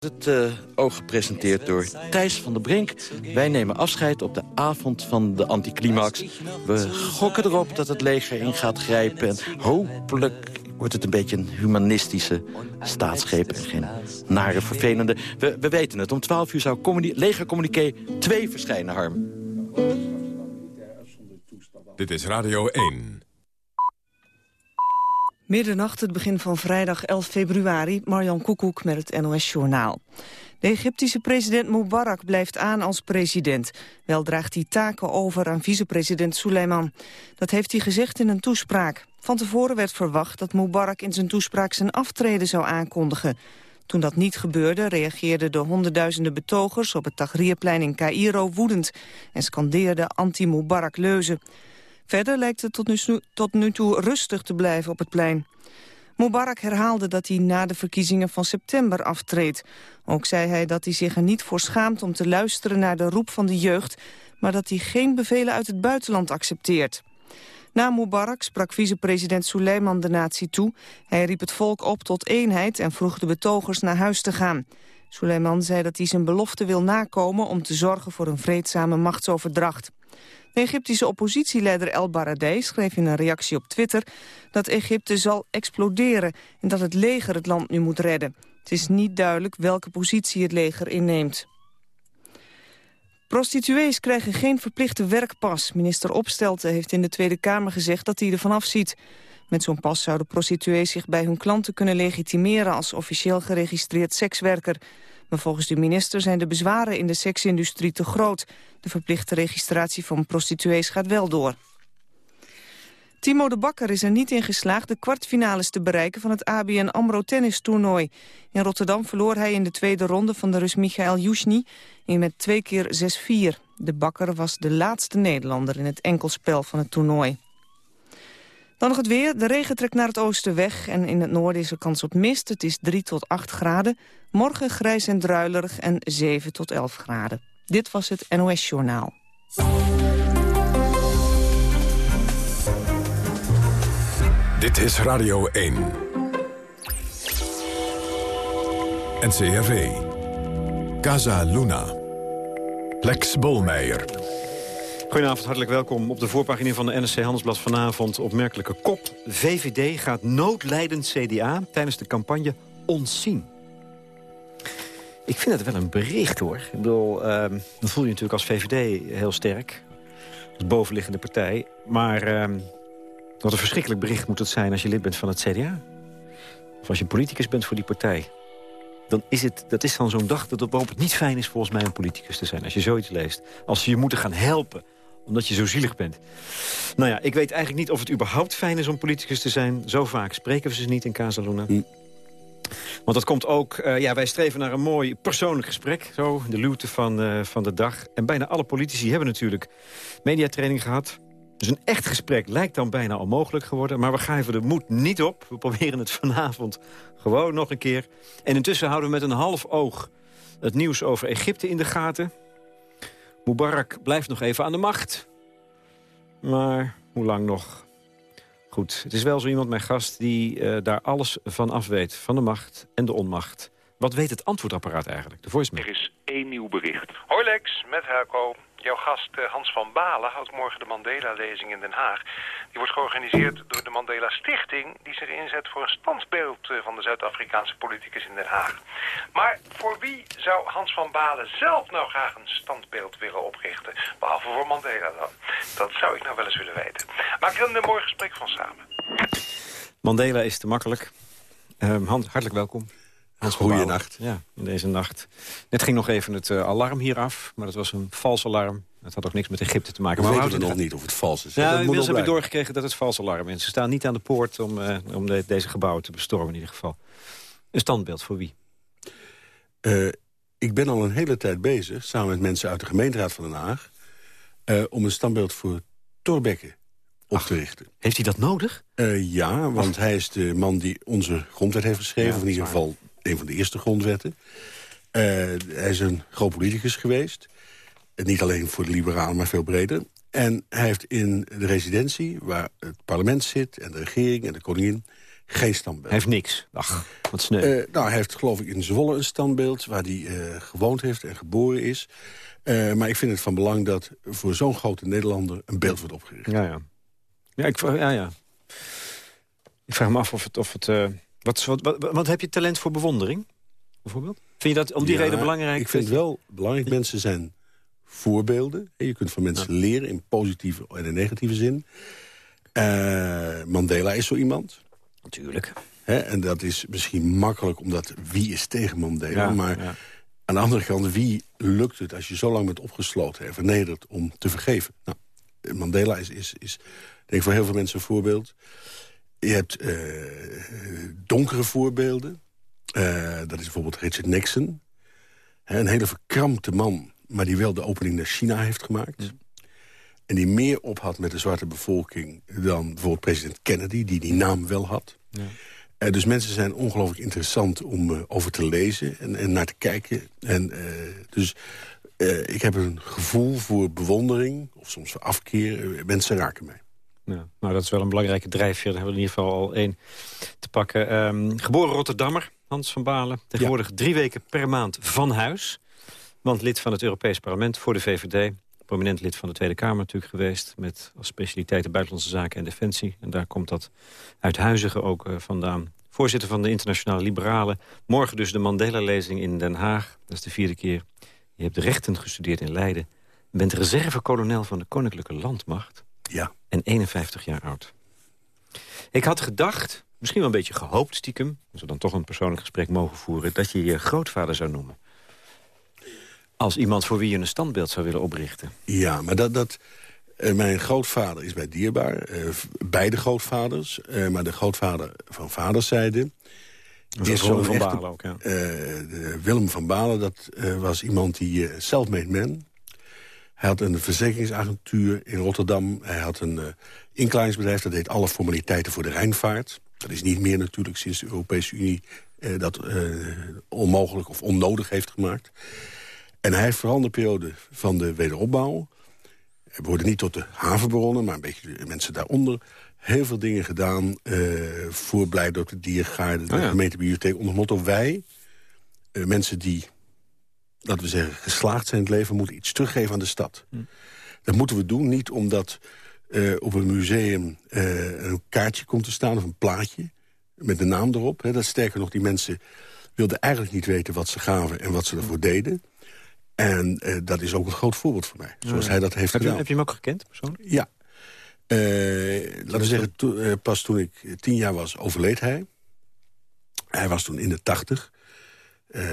Het uh, oog gepresenteerd door Thijs van der Brink. Wij nemen afscheid op de avond van de anticlimax. We gokken erop dat het leger in gaat grijpen. En hopelijk wordt het een beetje een humanistische staatsgreep... en geen nare, vervelende... We, we weten het, om 12 uur zou legercommuniqué 2 verschijnen, Harm. Dit is Radio 1. Middernacht, het begin van vrijdag 11 februari, Marjan Koekoek met het NOS-journaal. De Egyptische president Mubarak blijft aan als president. Wel draagt hij taken over aan vicepresident Suleiman. Dat heeft hij gezegd in een toespraak. Van tevoren werd verwacht dat Mubarak in zijn toespraak zijn aftreden zou aankondigen. Toen dat niet gebeurde, reageerden de honderdduizenden betogers op het Tahrirplein in Cairo woedend en scandeerden anti-Mubarak-leuzen. Verder lijkt het tot nu, tot nu toe rustig te blijven op het plein. Mubarak herhaalde dat hij na de verkiezingen van september aftreedt. Ook zei hij dat hij zich er niet voor schaamt om te luisteren naar de roep van de jeugd... maar dat hij geen bevelen uit het buitenland accepteert. Na Mubarak sprak vicepresident Suleiman de natie toe. Hij riep het volk op tot eenheid en vroeg de betogers naar huis te gaan. Suleiman zei dat hij zijn belofte wil nakomen om te zorgen voor een vreedzame machtsoverdracht. De Egyptische oppositieleider El Baradei schreef in een reactie op Twitter... dat Egypte zal exploderen en dat het leger het land nu moet redden. Het is niet duidelijk welke positie het leger inneemt. Prostituees krijgen geen verplichte werkpas. Minister Opstelten heeft in de Tweede Kamer gezegd dat hij ervan afziet. Met zo'n pas zouden prostituees zich bij hun klanten kunnen legitimeren... als officieel geregistreerd sekswerker. Maar volgens de minister zijn de bezwaren in de seksindustrie te groot. De verplichte registratie van prostituees gaat wel door. Timo de Bakker is er niet in geslaagd de kwartfinales te bereiken van het ABN AMRO tennistoernooi. In Rotterdam verloor hij in de tweede ronde van de Rus Michael Yushny met twee keer 6-4. De Bakker was de laatste Nederlander in het enkelspel van het toernooi. Dan nog het weer. De regen trekt naar het oosten weg en in het noorden is er kans op mist. Het is 3 tot 8 graden. Morgen grijs en druilerig en 7 tot 11 graden. Dit was het NOS Journaal. Dit is Radio 1. NCRV. Casa Luna. Lex Bolmeijer. Goedenavond, hartelijk welkom op de voorpagina van de NSC Handelsblad vanavond. Opmerkelijke kop. VVD gaat noodlijdend CDA tijdens de campagne ontzien. Ik vind het wel een bericht, hoor. Ik bedoel, um, dat voel je natuurlijk als VVD heel sterk. Als bovenliggende partij. Maar um, wat een verschrikkelijk bericht moet het zijn als je lid bent van het CDA. Of als je politicus bent voor die partij. Dan is het, dat is dan zo'n dag dat waarop het niet fijn is volgens mij om politicus te zijn. Als je zoiets leest. Als ze je moeten gaan helpen omdat je zo zielig bent. Nou ja, ik weet eigenlijk niet of het überhaupt fijn is om politicus te zijn. Zo vaak spreken we ze niet in Casaluna. Hm. Want dat komt ook, uh, ja, wij streven naar een mooi persoonlijk gesprek. Zo, de luwte van, uh, van de dag. En bijna alle politici hebben natuurlijk mediatraining gehad. Dus een echt gesprek lijkt dan bijna onmogelijk geworden. Maar we geven de moed niet op. We proberen het vanavond gewoon nog een keer. En intussen houden we met een half oog het nieuws over Egypte in de gaten. Mubarak blijft nog even aan de macht. Maar hoe lang nog? Goed, het is wel zo iemand, mijn gast, die uh, daar alles van af weet. Van de macht en de onmacht. Wat weet het antwoordapparaat eigenlijk, de voicemail? Er is één nieuw bericht. Hoi Lex, met Helco. Jouw gast eh, Hans van Balen houdt morgen de Mandela-lezing in Den Haag. Die wordt georganiseerd door de Mandela Stichting... die zich inzet voor een standbeeld eh, van de Zuid-Afrikaanse politicus in Den Haag. Maar voor wie zou Hans van Balen zelf nou graag een standbeeld willen oprichten? Behalve voor Mandela dan. Dat zou ik nou wel eens willen weten. Maak er een mooi gesprek van samen. Mandela is te makkelijk. Uh, Hans, hartelijk welkom. Goeienacht. Ja, in deze nacht. Net ging nog even het uh, alarm hier af, maar dat was een vals alarm. Het had ook niks met Egypte te maken. Maar we weten nog niet of het vals is. Ja, inmiddels heb je doorgekregen dat het vals alarm is. Ze staan niet aan de poort om, uh, om de, deze gebouwen te bestormen in ieder geval. Een standbeeld voor wie? Uh, ik ben al een hele tijd bezig, samen met mensen uit de gemeenteraad van Den Haag... om een standbeeld voor Torbekke op te richten. Heeft hij dat nodig? ja, want hij is de man die onze grondwet heeft geschreven. Ja, of in ieder geval een van de eerste grondwetten. Uh, hij is een groot politicus geweest. Uh, niet alleen voor de liberalen, maar veel breder. En hij heeft in de residentie, waar het parlement zit... en de regering en de koningin... geen standbeeld. Hij heeft niks. Ach, wat sneu. Uh, nou, hij heeft geloof ik in Zwolle een standbeeld... waar hij uh, gewoond heeft en geboren is. Uh, maar ik vind het van belang dat voor zo'n grote Nederlander... een beeld wordt opgericht. Ja, ja. Ja, ik, ja, ja. ik vraag me af of het... Of het wat, wat, wat, wat, heb je talent voor bewondering, bijvoorbeeld? Vind je dat om die ja, reden belangrijk? Ik vind het wel belangrijk. Mensen zijn voorbeelden. Je kunt van mensen ja. leren in positieve en in negatieve zin. Mandela is zo iemand. Natuurlijk. En dat is misschien makkelijk, omdat wie is tegen Mandela? Ja, maar aan de andere kant, wie lukt het als je zo lang bent opgesloten en vernederd om te vergeven? Nou, Mandela is, is, is denk ik voor heel veel mensen een voorbeeld. Je hebt uh, donkere voorbeelden. Uh, dat is bijvoorbeeld Richard Nixon. Een hele verkrampte man, maar die wel de opening naar China heeft gemaakt. Ja. En die meer op had met de zwarte bevolking dan bijvoorbeeld president Kennedy, die die naam wel had. Ja. Uh, dus mensen zijn ongelooflijk interessant om uh, over te lezen en, en, naar te kijken. En, uh, dus ik heb een gevoel voor bewondering, of soms voor afkeer. mensen raken mij. Ja, nou, dat is wel een belangrijke drijfveer. Daar hebben we in ieder geval al één te pakken. Um, geboren Rotterdammer, Hans van Balen. Tegenwoordig ja. drie weken per maand van huis. Want lid van het Europees Parlement voor de VVD prominent lid van de Tweede Kamer natuurlijk geweest... met als specialiteiten buitenlandse zaken en defensie. En daar komt dat uithuizige ook uh, vandaan. Voorzitter van de Internationale Liberalen. Morgen dus de Mandela-lezing in Den Haag. Dat is de vierde keer. Je hebt rechten gestudeerd in Leiden. Je bent reservekolonel van de Koninklijke Landmacht. Ja. En 51 jaar oud. Ik had gedacht, misschien wel een beetje gehoopt stiekem... als we dan toch een persoonlijk gesprek mogen voeren... dat je je grootvader zou noemen. Als iemand voor wie je een standbeeld zou willen oprichten. Ja, maar dat... dat uh, mijn grootvader is bij dierbaar. Uh, beide grootvaders. Uh, maar de grootvader van vaderszijde... is Willem van Balen ook, ja. Willem van Balen, dat was iemand die self-made man... Hij had een verzekeringsagentuur in Rotterdam. Hij had een inklaringsbedrijf, dat deed alle formaliteiten voor de Rijnvaart. Dat is niet meer natuurlijk sinds de Europese Unie dat onmogelijk of onnodig heeft gemaakt. En hij heeft vooral in de periode van de wederopbouw... we worden niet tot de havenbronnen, maar een beetje de mensen daaronder... heel veel dingen gedaan uh, voor Blijdorp, de Diergaarde, de Oh ja. gemeentebibliotheek... onder motto wij, uh, mensen die, laten we zeggen, geslaagd zijn in het leven... moeten iets teruggeven aan de stad. Hm. Dat moeten we doen, niet omdat uh, op een museum een kaartje komt te staan... of een plaatje met de naam erop. Hè. Dat sterker nog, die mensen wilden eigenlijk niet weten wat ze gaven... en wat ze ervoor deden... En uh, dat is ook een groot voorbeeld voor mij, zoals hij dat heeft Heb je, gedaan. heb je hem ook gekend, persoonlijk? Ja. Laten we zeggen, to, pas toen ik tien jaar was, overleed hij. Hij was toen in de 80,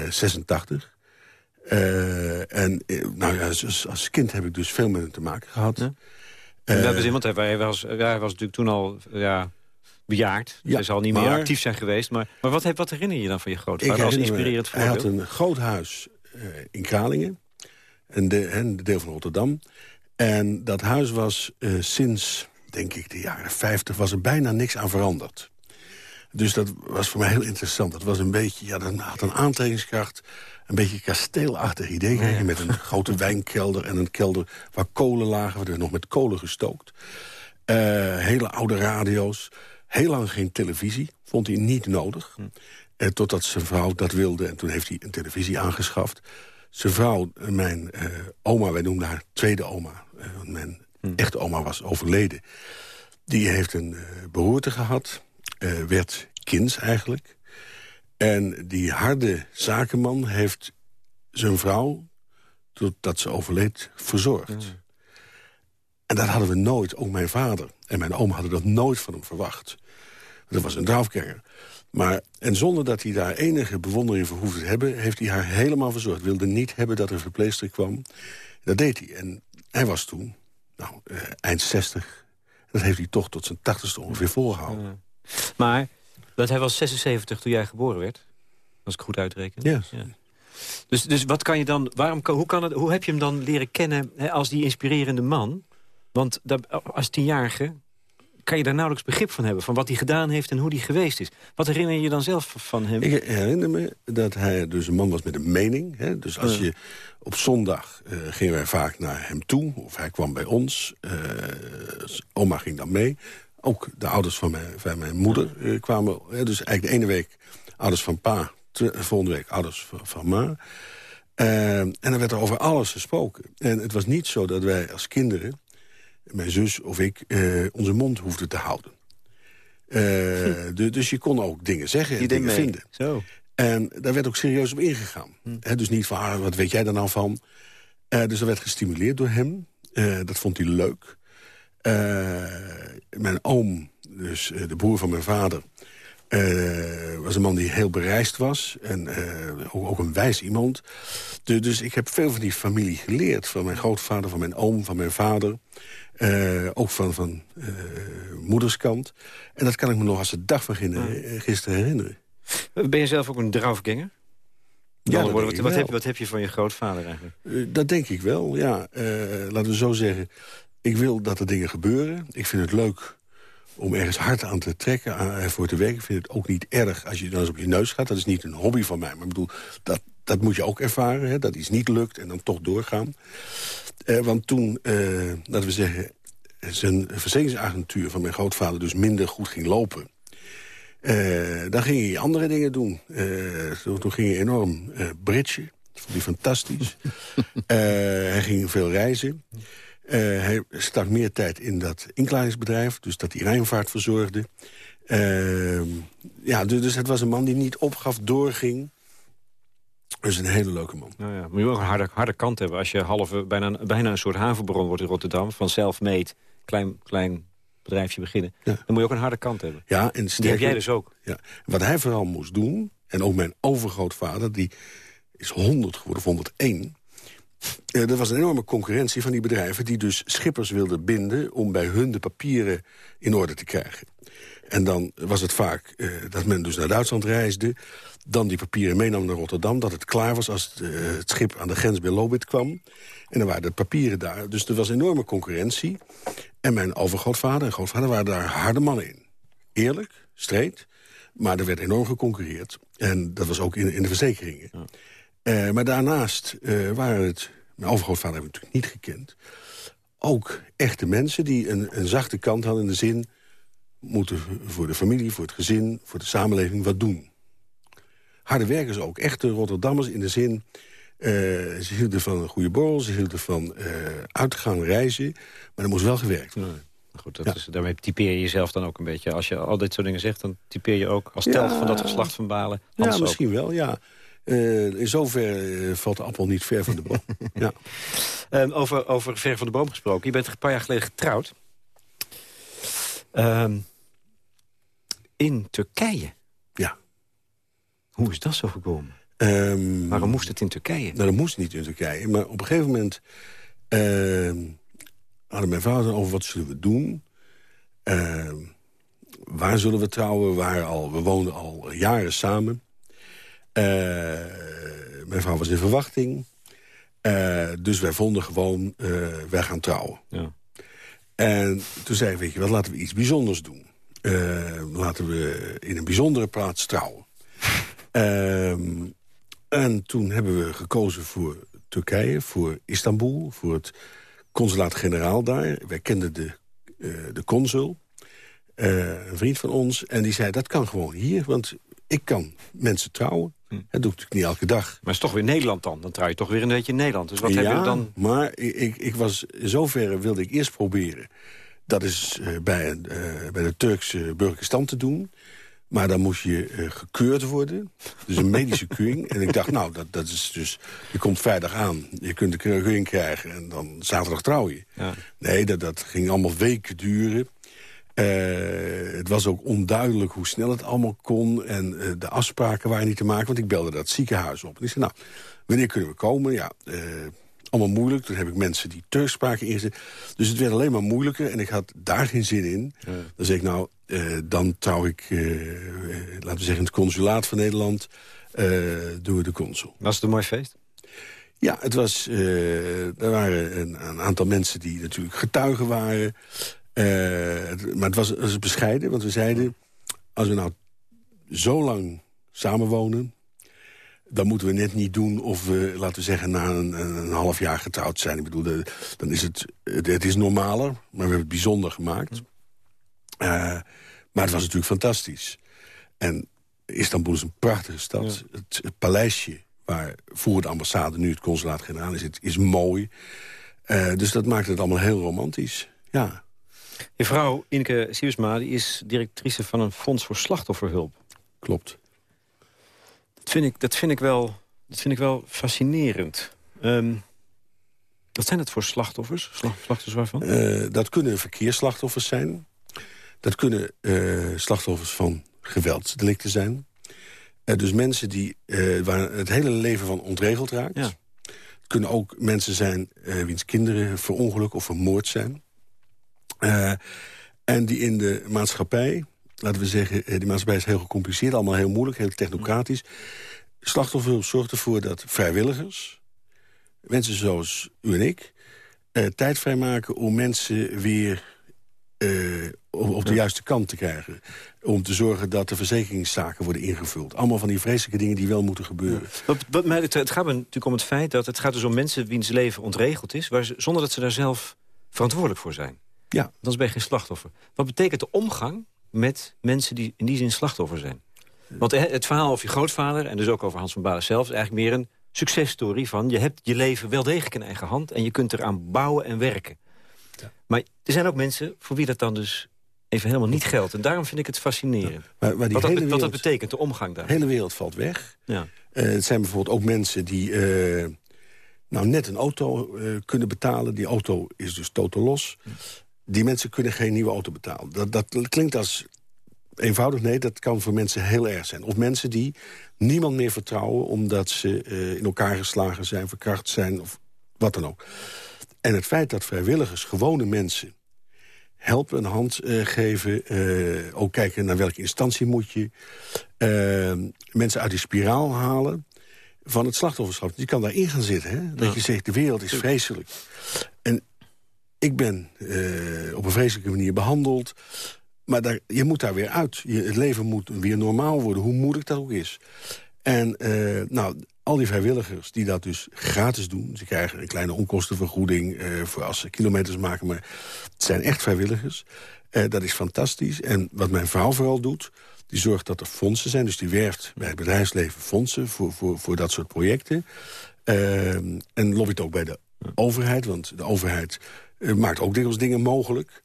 86. En nou ja, als, als, kind heb ik dus veel met hem te maken gehad. Ja. En dat is iemand, hij was, hij was natuurlijk toen al ja, bejaard. Ja, hij zal niet meer maar- actief zijn geweest. Maar, maar wat, wat herinner je je dan van je grootvader als me, inspirerend Hij voorbeeld? had een groot huis uh, in Kralingen, een, de, een deel van Rotterdam. En dat huis was sinds, denk ik, de jaren 50... was er bijna niks aan veranderd. Dus dat was voor mij heel interessant. Dat was een beetje, ja, dat had een aantrekkingskracht. Een beetje kasteelachtig idee. Met een grote wijnkelder en een kelder waar kolen lagen. Er nog met kolen gestookt. Uh, hele oude radio's. Heel lang geen televisie. Vond hij niet nodig. Uh, totdat zijn vrouw dat wilde. En toen heeft hij een televisie aangeschaft. Zijn vrouw, mijn uh, oma, wij noemden haar tweede oma. Uh, mijn Hm. echte oma was overleden. Die heeft een beroerte gehad. Uh, werd kinds eigenlijk. En die harde zakenman heeft zijn vrouw, totdat ze overleed, verzorgd. Ja. En dat hadden we nooit, ook mijn vader en mijn oom hadden dat nooit van hem verwacht. Dat was een draafkerker. Maar, en zonder dat hij daar enige bewondering voor hoefde te hebben... heeft hij haar helemaal verzorgd. Wilde niet hebben dat er verpleegster kwam. Dat deed hij. En hij was toen, nou, uh, eind 60. Dat heeft hij toch tot zijn tachtigste ongeveer volgehouden. Maar dat hij was 76 toen jij geboren werd. Als ik goed uitreken. Ja. ja. Dus, dus wat kan je dan, waarom, hoe, kan het, hoe heb je hem dan leren kennen hè, als die inspirerende man? Want dat, als tienjarige kan je daar nauwelijks begrip van hebben... van wat hij gedaan heeft en hoe hij geweest is. Wat herinner je je dan zelf van hem? Ik herinner me dat hij dus een man was met een mening. Hè? Dus als Ja. je op zondag uh, gingen wij vaak naar hem toe. Of hij kwam bij ons. Uh, oma ging dan mee. Ook de ouders van mijn, van mijn moeder kwamen. dus eigenlijk de ene week ouders van pa, de volgende week ouders van, van ma. en dan werd er over alles gesproken. En het was niet zo dat wij als kinderen, mijn zus of ik, onze mond hoefden te houden. dus je kon ook dingen zeggen en dingen vinden. Zo. En daar werd ook serieus op ingegaan. Hm. dus niet van, ah, wat weet jij daar nou van? Dus dat werd gestimuleerd door hem. Dat vond hij leuk. Uh, mijn oom, dus de broer van mijn vader... was een man die heel bereisd was. En ook, ook, een wijs iemand. Dus, dus, ik heb veel van die familie geleerd. Van mijn grootvader, van mijn oom, van mijn vader. ook van, van moederskant. En dat kan ik me nog als de dag van gisteren herinneren. Ben je zelf ook een draufganger? Ja, wat, wat, heb, wat heb je van je grootvader eigenlijk? Dat denk ik wel, ja. Laten we zo zeggen, ik wil dat er dingen gebeuren. Ik vind het leuk om ergens hard aan te trekken, aan, voor te werken. Ik vind het ook niet erg als je dan eens op je neus gaat. Dat is niet een hobby van mij, maar ik bedoel, dat, dat moet je ook ervaren. Hè, dat iets niet lukt en dan toch doorgaan. Uh, want toen, laten we zeggen, zijn verzekeringsagentuur van mijn grootvader... dus minder goed ging lopen uh, dan ging hij andere dingen doen. Uh, toen, ging hij enorm uh, bridgen. Dat vond hij fantastisch. hij ging veel reizen. Hij stak meer tijd in dat inklaringsbedrijf. Dus dat hij Rijnvaart verzorgde. ja, dus, dus het was een man die niet opgaf, doorging. Dus een hele leuke man. Nou ja, moet je ook een harde, harde kant hebben. Als je halve, bijna, bijna een soort havenbron wordt in Rotterdam. Van self-made, klein, klein bedrijfje beginnen. Dan moet je ook een harde kant hebben. Ja, en die heb jij dus ook. Ja. Wat hij vooral moest doen, en ook mijn overgrootvader... die is 100 geworden, of 101... Er was een enorme concurrentie van die bedrijven... die dus schippers wilden binden om bij hun de papieren in orde te krijgen. En dan was het vaak uh, dat men dus naar Duitsland reisde... dan die papieren meenam naar Rotterdam... dat het klaar was als het, het schip aan de grens bij Lobit kwam. En dan waren de papieren daar. Dus er was enorme concurrentie. En mijn overgrootvader en grootvader waren daar harde mannen in. Eerlijk, streed, maar er werd enorm geconcurreerd. En dat was ook in, in de verzekeringen. Ja. Uh, maar daarnaast uh, waren het... Mijn overgrootvader hebben we natuurlijk niet gekend. Ook echte mensen die een, een zachte kant hadden in de zin... moeten voor de familie, voor het gezin, voor de samenleving wat doen. Harde werkers ook. Echte Rotterdammers in de zin... Uh, ze hielden van een goede borrel, ze hielden van uh, uitgaan, reizen. Maar er moest wel gewerkt worden. Goed, dat is, daarmee typeer je jezelf dan ook een beetje. Als je al dit soort dingen zegt, dan typeer je ook als telt van dat geslacht van Balen. ja, misschien wel, ja. Uh, in zover valt de appel niet ver van de boom. ja. Um, over, over ver van de boom gesproken. Je bent een paar jaar geleden getrouwd. Um, in Turkije. Ja. Hoe is dat zo gekomen? Um, Waarom moest het in Turkije? Nou, dat moest niet in Turkije. Maar op een gegeven moment uh, hadden mijn vader over wat zullen we doen. Uh, waar zullen we trouwen? Waar al, we woonden al jaren samen. Uh, mijn vrouw was in verwachting. Uh, dus wij vonden gewoon, wij gaan trouwen. Ja. En toen zei ik, weet je wat, laten we iets bijzonders doen. laten we in een bijzondere plaats trouwen. Ehm, en toen hebben we gekozen voor Turkije, voor Istanbul... voor het consulaat-generaal daar. Wij kenden de, uh, de consul, uh, een vriend van ons. En die zei, dat kan gewoon hier, want ik kan mensen trouwen. Hm. Dat doe ik natuurlijk niet elke dag. Maar het is toch weer Nederland dan? Dan trouw je toch weer een beetje in Nederland. Dus wat ja, heb je dan... maar ik, ik was, in zoverre wilde ik eerst proberen... dat is uh, bij, uh, bij de Turkse burgerstand te doen... Maar dan moest je uh, gekeurd worden. Dus een medische keuring. En ik dacht, nou, dat, dat is dus... Je komt vrijdag aan, je kunt de keuring krijgen... en dan zaterdag trouw je. Ja. Nee, dat, dat ging allemaal weken duren. Uh, het was ook onduidelijk hoe snel het allemaal kon. En uh, de afspraken waren niet te maken, want ik belde dat ziekenhuis op. En ik zei, nou, wanneer kunnen we komen? Ja, allemaal moeilijk. Toen heb ik mensen die Turks spraken ingezet. Dus het werd alleen maar moeilijker en ik had daar geen zin in. Ja. Dan zei ik, nou, uh, dan trouw ik, uh, laten we zeggen, het consulaat van Nederland... door de consul. Was het een mooi feest? Ja, het was, er waren een, een, aantal mensen die natuurlijk getuigen waren. Maar het was, het was bescheiden, want we zeiden... als we nou zo lang samenwonen dan moeten we net niet doen of we, laten we zeggen, na een, een half jaar getrouwd zijn. Ik bedoel, de, dan is het, het, het, is normaler, maar we hebben het bijzonder gemaakt. Uh, maar het was natuurlijk fantastisch. En Istanbul is een prachtige stad. Het, het, paleisje waar voor de ambassade nu het consulaat-generaal is, is mooi. Uh, dus dat maakt het allemaal heel romantisch. Ja. Je vrouw, Inke Siersma, die is directrice van een fonds voor slachtofferhulp. Klopt. Dat vind ik, dat vind ik, wel, dat vind ik wel fascinerend. Um, wat zijn het voor slachtoffers? Slachtoffers waarvan? Uh, dat kunnen verkeersslachtoffers zijn. Dat kunnen uh, slachtoffers van geweldsdelicten zijn. Uh, dus mensen die, waar het hele leven van ontregeld raakt. Ja. Het kunnen ook mensen zijn wiens kinderen verongelukt of vermoord zijn. En die in de maatschappij, laten we zeggen... die maatschappij is heel gecompliceerd, allemaal heel moeilijk, heel technocratisch. Slachtofferhulp zorgt ervoor dat vrijwilligers mensen zoals u en ik... Uh, tijd vrijmaken om mensen weer uh, op, de juiste kant te krijgen. Om te zorgen dat de verzekeringszaken worden ingevuld. Allemaal van die vreselijke dingen die wel moeten gebeuren. Wat, het, het, gaat natuurlijk om het feit dat het gaat dus om mensen... wiens leven ontregeld is... Waar ze, zonder dat ze daar zelf verantwoordelijk voor zijn. Ja. Dan ben je geen slachtoffer. Wat betekent de omgang met mensen die in die zin slachtoffer zijn? Want het verhaal over je grootvader... en dus ook over Hans van Balen zelf... is eigenlijk meer een successtory van... je hebt je leven wel degelijk in eigen hand... en je kunt eraan bouwen en werken. Ja. Maar er zijn ook mensen voor wie dat dan dus even helemaal niet geldt. En daarom vind ik het fascinerend. Ja, maar, maar wat, dat, wereld, wat, dat, betekent, de omgang daar. De hele wereld valt weg. Ja. Uh, het zijn bijvoorbeeld ook mensen die uh, nou net een auto uh, kunnen betalen. Die auto is dus totaal los. Die mensen kunnen geen nieuwe auto betalen. Dat, dat klinkt als eenvoudig. Nee, dat kan voor mensen heel erg zijn. Of mensen die niemand meer vertrouwen... omdat ze uh, in elkaar geslagen zijn, verkracht zijn of wat dan ook. En het feit dat vrijwilligers, gewone mensen... helpen, een hand uh, geven, uh, ook kijken naar welke instantie moet je... mensen uit die spiraal halen van het slachtofferschap. Je kan daarin gaan zitten, hè? dat ja. je zegt, de wereld is vreselijk. Ik ben op een vreselijke manier behandeld... Maar daar, je moet daar weer uit. Je, het leven moet weer normaal worden, hoe moeilijk dat ook is. En uh, nou, al die vrijwilligers die dat dus gratis doen... ze krijgen een kleine onkostenvergoeding uh, voor als ze kilometers maken... maar het zijn echt vrijwilligers. Dat is fantastisch. En wat mijn vrouw vooral doet... die zorgt dat er fondsen zijn. Dus die werft bij het bedrijfsleven fondsen voor, voor, voor dat soort projecten. en lobbyt ook bij de overheid, want de overheid... maakt ook dikwijls dingen mogelijk...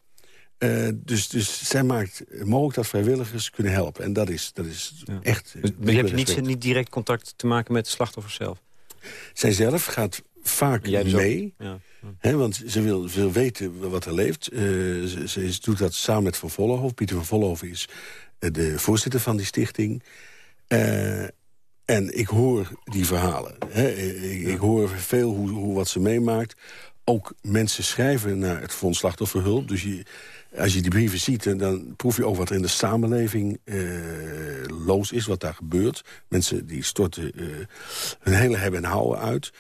Uh, dus, dus zij maakt mogelijk dat vrijwilligers kunnen helpen. En dat is, dat is ja. echt... Dus, maar je hebt niet, niet direct contact te maken met de slachtoffers zelf? Zij zelf gaat vaak dus mee. Ja. Hè, want ze wil, wil weten wat er leeft. Uh, ze, ze, doet dat samen met Van Vollenhoven. Pieter van Vollenhoven is de voorzitter van die stichting. Uh, en ik hoor die verhalen. Hè. Ik, ik, hoor veel hoe, hoe wat ze meemaakt. Ook mensen schrijven naar het Fonds Slachtofferhulp. Dus je, als je die brieven ziet, dan proef je ook wat er in de samenleving uh, los is, wat daar gebeurt. Mensen die storten uh, hun hele hebben en houden uit.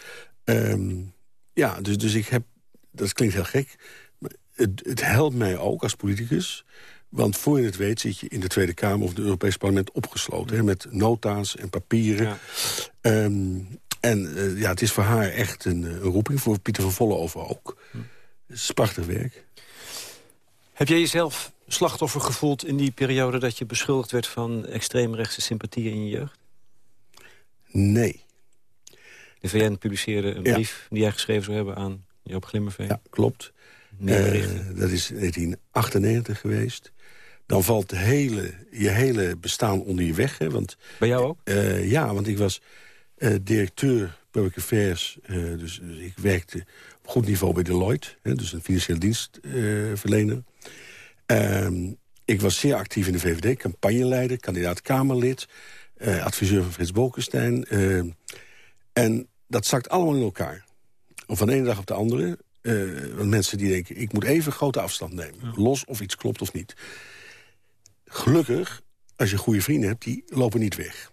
Um, ja, dus, dus ik heb, dat klinkt heel gek, maar het, het helpt mij ook als politicus. Want voor je het weet zit je in de Tweede Kamer of het Europees Parlement opgesloten. Hè, met nota's en papieren. Ja. Um, en uh, ja, het is voor haar echt een, een roeping, voor Pieter van Vollenhoven ook. Hm. Het is prachtig werk. Heb jij jezelf slachtoffer gevoeld in die periode... dat je beschuldigd werd van extreemrechtse sympathieën in je jeugd? Nee. De VN publiceerde een brief die jij geschreven zou hebben aan Joop Glimmerveen. Ja, klopt. Uh, dat is 1998 geweest. Dan valt de hele, je hele bestaan onder je weg. Hè, want, Bij jou ook? Uh, ja, want ik was uh, directeur Public Affairs. dus, dus, ik werkte op goed niveau bij Deloitte. Hè, dus een financiële dienstverlener. Uh, ik was zeer actief in de VVD, campagneleider, kandidaat Kamerlid... Uh, adviseur van Frits Bolkestein. Uh, en dat zakt allemaal in elkaar. Van de ene dag op de andere. Want mensen die denken, ik moet even grote afstand nemen. Ja. Los of iets klopt of niet. Gelukkig, als je goede vrienden hebt, die lopen niet weg.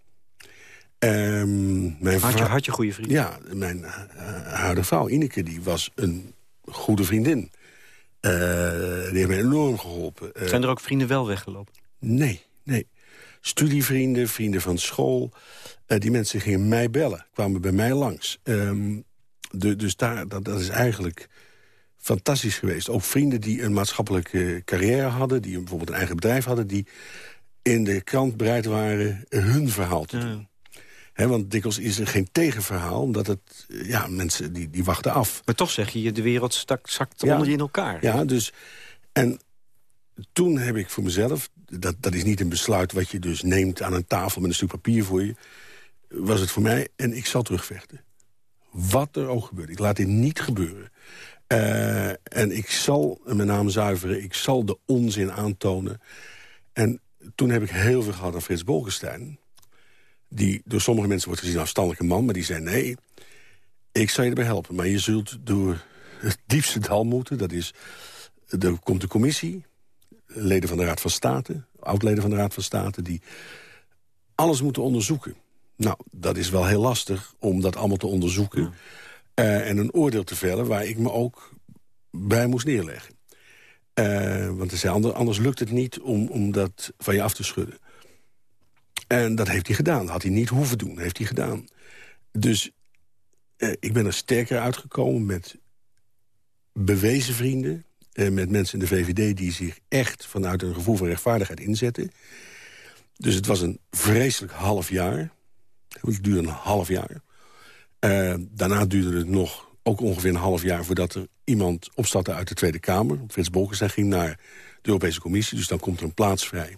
Um, mijn had, je, had je goede vrienden? Ja, mijn uh, huidige vrouw Ineke, die was een goede vriendin. Uh, die heeft me enorm geholpen. Uh, Zijn er ook vrienden wel weggelopen? Nee, nee. Studievrienden, vrienden van school. Die mensen gingen mij bellen, kwamen bij mij langs. Um, de, dus daar, dat, dat, is eigenlijk fantastisch geweest. Ook vrienden die een maatschappelijke carrière hadden... die bijvoorbeeld een eigen bedrijf hadden... die in de krant bereid waren hun verhaal te doen. Want dikwijls is er geen tegenverhaal, omdat het, ja, mensen die, die wachten af. Maar toch zeg je, de wereld stak, zakt onder je in elkaar. Ja, dus... En toen heb ik voor mezelf, dat, dat is niet een besluit wat je dus neemt aan een tafel met een stuk papier voor je, was het voor mij, en ik zal terugvechten. Wat er ook gebeurt, ik laat dit niet gebeuren. Uh, en ik zal mijn naam zuiveren, ik zal de onzin aantonen. En toen heb ik heel veel gehad aan Frits Bolkestein... die door sommige mensen wordt gezien als afstandelijke man... maar die zei, nee, ik zal je erbij helpen. Maar je zult door het diepste dal moeten. Dat is, er komt de commissie, leden van de Raad van State... oud-leden van de Raad van State... die alles moeten onderzoeken. Nou, dat is wel heel lastig om dat allemaal te onderzoeken... Uh, en een oordeel te vellen waar ik me ook bij moest neerleggen. Uh, want anders lukt het niet om, om dat van je af te schudden. En dat heeft hij gedaan. Dat had hij niet hoeven doen. heeft hij gedaan. Dus uh, ik ben er sterker uitgekomen met bewezen vrienden. Uh, met mensen in de VVD die zich echt vanuit een gevoel van rechtvaardigheid inzetten. Dus het was een vreselijk half jaar. Het duurde een half jaar. daarna duurde het nog ook ongeveer een half jaar voordat er iemand opstapte uit de Tweede Kamer. Frits Bolkestein ging naar de Europese Commissie, dus dan komt er een plaats vrij.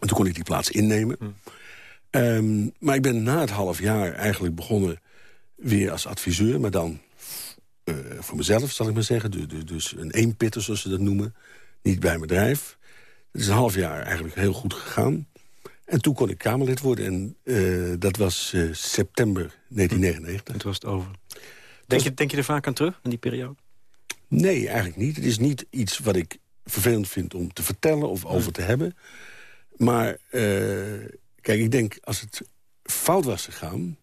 En toen kon ik die plaats innemen. Hm. Ehm, maar ik ben na het half jaar eigenlijk begonnen weer als adviseur... maar dan uh, voor mezelf, zal ik maar zeggen. Dus, dus een eenpitter, zoals ze dat noemen. Niet bij een bedrijf. Het is een half jaar eigenlijk heel goed gegaan. En toen kon ik Kamerlid worden. En uh, dat was uh, september 1999. Hm. Het was het over. Denk je, denk je er vaak aan terug, aan die periode? Nee, eigenlijk niet. Het is niet iets wat ik vervelend vind om te vertellen of over te hebben. Maar uh, kijk, ik denk, als het fout was gegaan...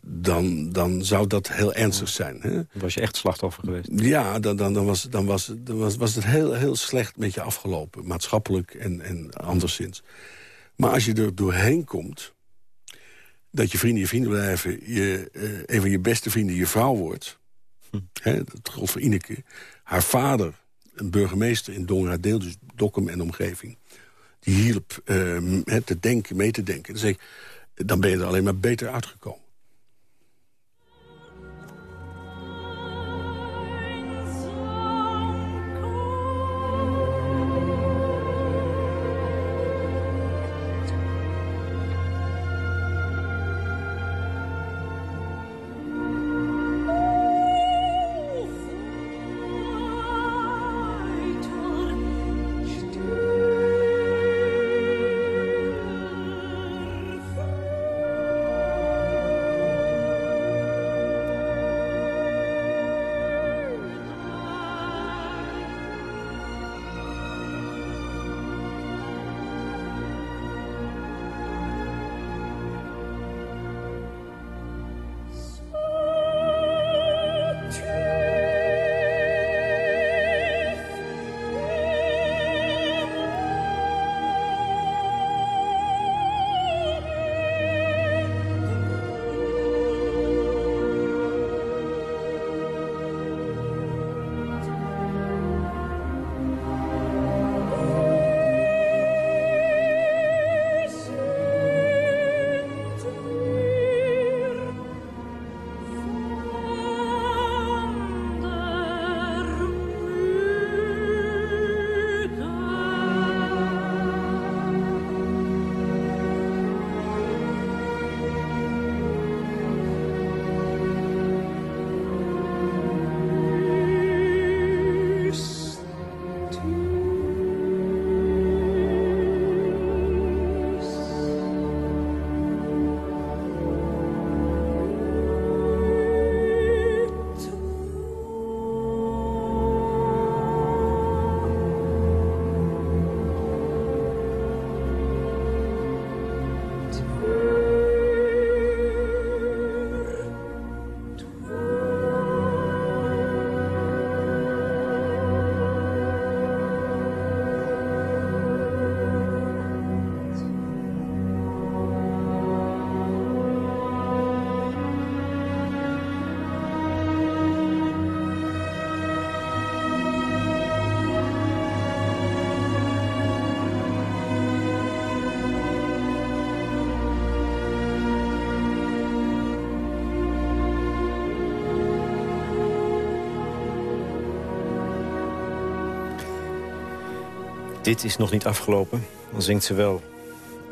Dan, dan zou dat heel ernstig zijn. Hè? Was je echt slachtoffer geweest? Ja, dan, dan, dan, was, dan, was, dan was, was het heel, heel slecht met je afgelopen. Maatschappelijk en, en anderszins. Maar als je er doorheen komt dat je vrienden je vrienden blijven... Je, uh, een van je beste vrienden je vrouw wordt. Hm. Hè, dat voor Ineke. Haar vader, een burgemeester in Dongeradeel, dus Dokkum en omgeving... hielp uh, te denken, mee te denken. Dan, zeg ik, dan ben je er alleen maar beter uitgekomen. Dit is nog niet afgelopen. Dan zingt ze wel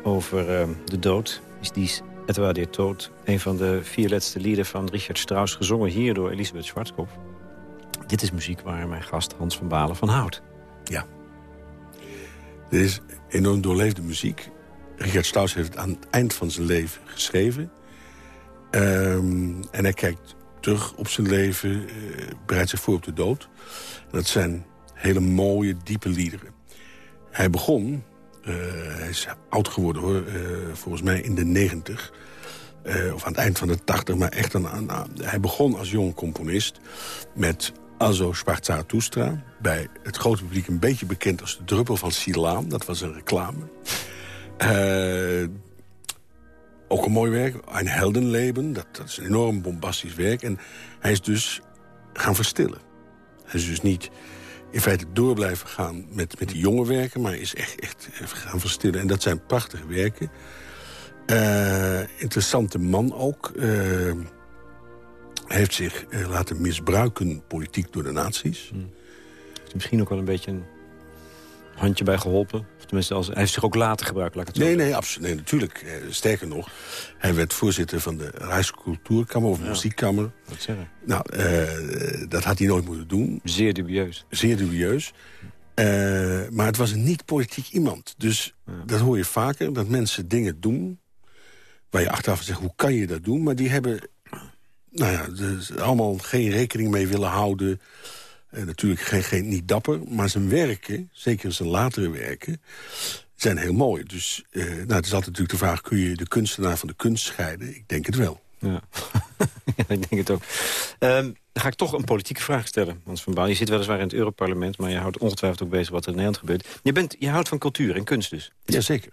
over uh, de dood. Is die Edouard de Dood. Een van de vier laatste lieden van Richard Strauss. Gezongen hier door Elisabeth Schwarzkopf. Dit is muziek waar mijn gast Hans van Balen van houdt. Ja. Dit is enorm doorleefde muziek. Richard Strauss heeft het aan het eind van zijn leven geschreven. Um, en hij kijkt terug op zijn leven, uh, bereidt zich voor op de dood. dat zijn hele mooie, diepe liederen. Hij begon, uh, hij is oud geworden hoor, uh, volgens mij in de negentig... of aan het eind van de tachtig, maar echt aan, hij begon als jong componist met Azo Zarathustra. Bij het grote publiek een beetje bekend als de druppel van Silaan. Dat was een reclame. Ook een mooi werk, Een Heldenleben. Dat, dat is een enorm bombastisch werk. En hij is dus gaan verstillen. Hij is dus niet in feite door blijven gaan met, met die jonge werken... maar is echt, echt gaan verstillen. En dat zijn prachtige werken. Uh, interessante man ook. Uh, heeft zich uh, laten misbruiken politiek door de nazi's. Hmm. Is misschien ook wel een beetje een handje bij geholpen? Of tenminste, als, hij heeft zich ook later gebruikt, laat ik het nee, zo nee, absoluut, nee, natuurlijk. Eh, sterker nog, hij werd voorzitter van de Rijkscultuurkamer of ja. Muziekkamer. Wat zeggen? Nou, uh, dat had hij nooit moeten doen. Zeer dubieus. Zeer dubieus. Uh, maar het was een niet-politiek iemand. Dus ja. dat hoor je vaker, dat mensen dingen doen... waar je achteraf zegt, hoe kan je dat doen? Maar die hebben nou ja, dus allemaal geen rekening mee willen houden... Uh, natuurlijk geen, geen, niet dapper, maar zijn werken, zeker zijn latere werken... zijn heel mooi. Dus uh, nou, het is altijd natuurlijk de vraag... kun je de kunstenaar van de kunst scheiden? Ik denk het wel. Ja, ja ik denk het ook. Um, dan ga ik toch een politieke vraag stellen, Hans van Baal. Je zit weliswaar in het Europarlement... maar je houdt ongetwijfeld ook bezig wat er in Nederland gebeurt. Je, bent, je houdt van cultuur en kunst dus? Jazeker.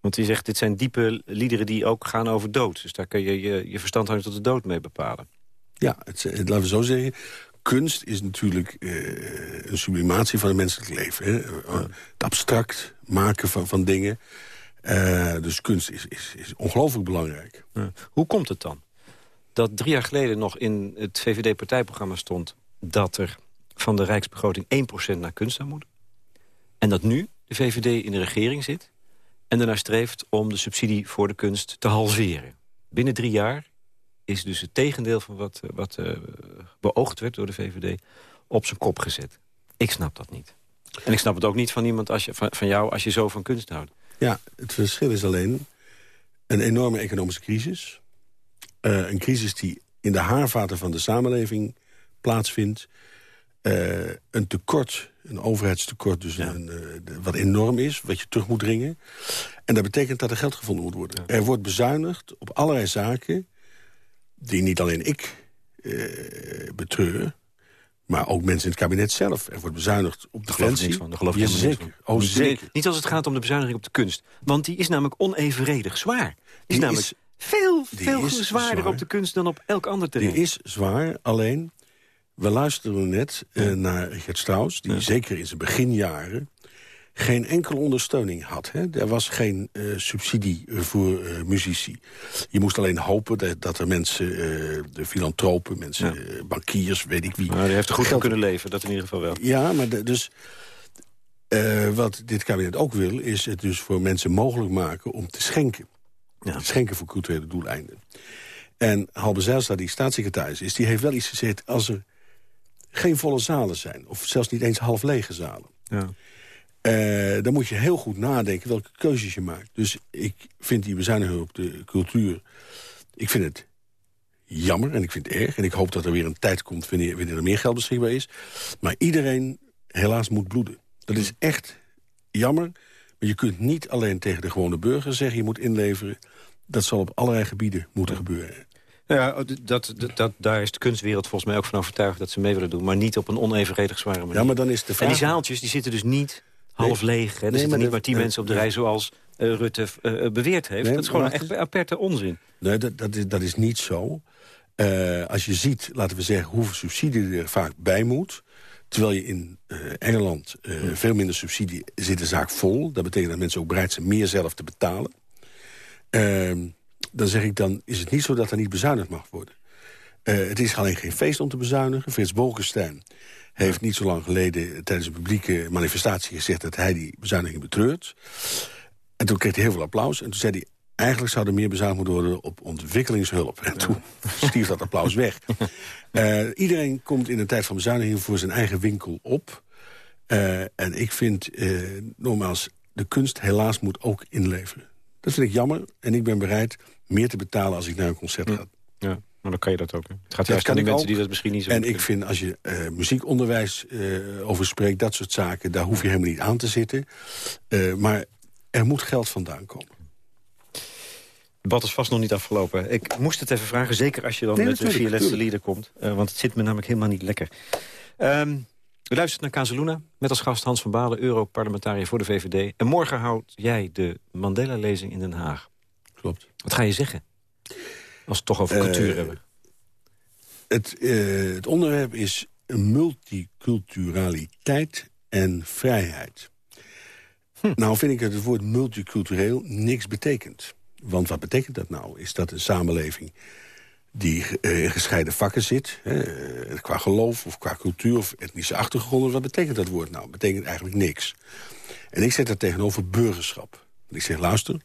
Want hij zegt, dit zijn diepe liederen die ook gaan over dood. Dus daar kun je je, je verstandhouding tot de dood mee bepalen. Ja, het, het, laten we zo zeggen kunst is natuurlijk uh, een sublimatie van het menselijk leven. Hè? Ja. Het abstract maken van, van dingen. Uh, dus kunst is, is, is ongelooflijk belangrijk. Ja. Hoe komt het dan? Dat drie jaar geleden nog in het VVD-partijprogramma stond... dat er van de rijksbegroting 1% naar kunst zou moeten. En dat nu de VVD in de regering zit... en daarna streeft om de subsidie voor de kunst te halveren. Binnen drie jaar is dus het tegendeel van wat, eh, wat uh, beoogd werd door de VVD op zijn kop gezet. Ik snap dat niet. En ik snap het ook niet van iemand als je, van, van jou als je zo van kunst houdt. Ja, het verschil is alleen een enorme economische crisis. Uh, een crisis die in de haarvaten van de samenleving plaatsvindt. Uh, een tekort, een overheidstekort, dus ja. een, uh, wat enorm is, wat je terug moet dringen. En dat betekent dat er geld gevonden moet worden. Ja. Er wordt bezuinigd op allerlei zaken die niet alleen ik uh, betreur... maar ook mensen in het kabinet zelf. Er wordt bezuinigd op defensie. Van, geloof ik zeker. Oh, niet, zeker. Niet als het gaat om de bezuiniging op de kunst. Want die is namelijk onevenredig zwaar. Die, die is namelijk is, veel, veel is zwaarder zwaar. op de kunst dan op elk ander terrein. Die is zwaar, alleen... We luisterden net uh, naar Richard Strauss... die ja. zeker in zijn beginjaren geen enkele ondersteuning had. Hè? Er was geen uh, subsidie voor uh, muzici. Je moest alleen hopen dat, dat er mensen, uh, de filantropen, mensen, ja. bankiers, weet ik wie... Maar die heeft er goed van kunnen leven, dat in ieder geval wel. Ja, maar de, dus... wat dit kabinet ook wil, is het dus voor mensen mogelijk maken om te schenken. Ja. Te schenken voor culturele doeleinden. En Halbe Zijlstra, die staatssecretaris is, die heeft wel iets gezegd... als er geen volle zalen zijn, of zelfs niet eens half lege zalen... Ja uh, dan moet je heel goed nadenken welke keuzes je maakt. Dus ik vind die bezuiniging op de cultuur... ik vind het jammer en ik vind het erg. En ik hoop dat er weer een tijd komt wanneer, wanneer er meer geld beschikbaar is. Maar iedereen helaas moet bloeden. Dat is echt jammer. Maar je kunt niet alleen tegen de gewone burger zeggen... je moet inleveren. Dat zal op allerlei gebieden moeten gebeuren. Nou ja, dat, dat, dat, daar is de kunstwereld volgens mij ook van overtuigd dat ze mee willen doen. Maar niet op een onevenredig zware manier. Ja, maar dan is de vraag... En die zaaltjes die zitten dus niet half leeg. Hè? Er nee, zitten niet maar tien mensen op de rij zoals uh, Rutte uh, beweerd heeft. Nee, dat is gewoon echt aperte onzin. Nee, dat, dat, is, dat is niet zo. Uh, als je ziet, laten we zeggen, hoeveel subsidie er vaak bij moet... terwijl je in Engeland hmm. veel minder subsidie zit de zaak vol. Dat betekent dat mensen ook bereid zijn meer zelf te betalen. Ehm, dan zeg ik, dan is het niet zo dat er niet bezuinigd mag worden. Het is alleen geen feest om te bezuinigen. Frits Bolkestein heeft niet zo lang geleden tijdens een publieke manifestatie gezegd... dat hij die bezuiniging betreurt. En toen kreeg hij heel veel applaus. En toen zei hij, eigenlijk zou er meer bezuinigd moeten worden op ontwikkelingshulp. En toen stierf dat applaus weg. Uh, iedereen komt in een tijd van bezuiniging voor zijn eigen winkel op. Uh, en ik vind, uh, nogmaals, de kunst helaas moet ook inleveren. Dat vind ik jammer. En ik ben bereid meer te betalen als ik naar een concert ga. Ja. Maar dan kan je dat ook. Het gaat juist om de mensen die dat misschien niet zo En ik vind, als je uh, muziekonderwijs uh, over spreekt, dat soort zaken... daar hoef je helemaal niet aan te zitten. Uh, maar er moet geld vandaan komen. Het debat is vast nog niet afgelopen. Ik moest het even vragen, zeker als je dan met de vier lieden komt. want het zit me namelijk helemaal niet lekker. Um, u luistert naar Casaluna, met als gast Hans van Balen... Europarlementariër voor de VVD. En morgen houdt jij de Mandela-lezing in Den Haag. Klopt. Wat ga je zeggen? Als we het toch over cultuur hebben. Het, uh, het onderwerp is multiculturaliteit en vrijheid. Hm. Nou vind ik dat het woord multicultureel niks betekent. Want wat betekent dat nou? Is dat een samenleving die uh, in gescheiden vakken zit... Hè, qua geloof of qua cultuur of etnische achtergronden... wat betekent dat woord nou? betekent eigenlijk niks. En ik zet dat tegenover burgerschap. Ik zeg, luister,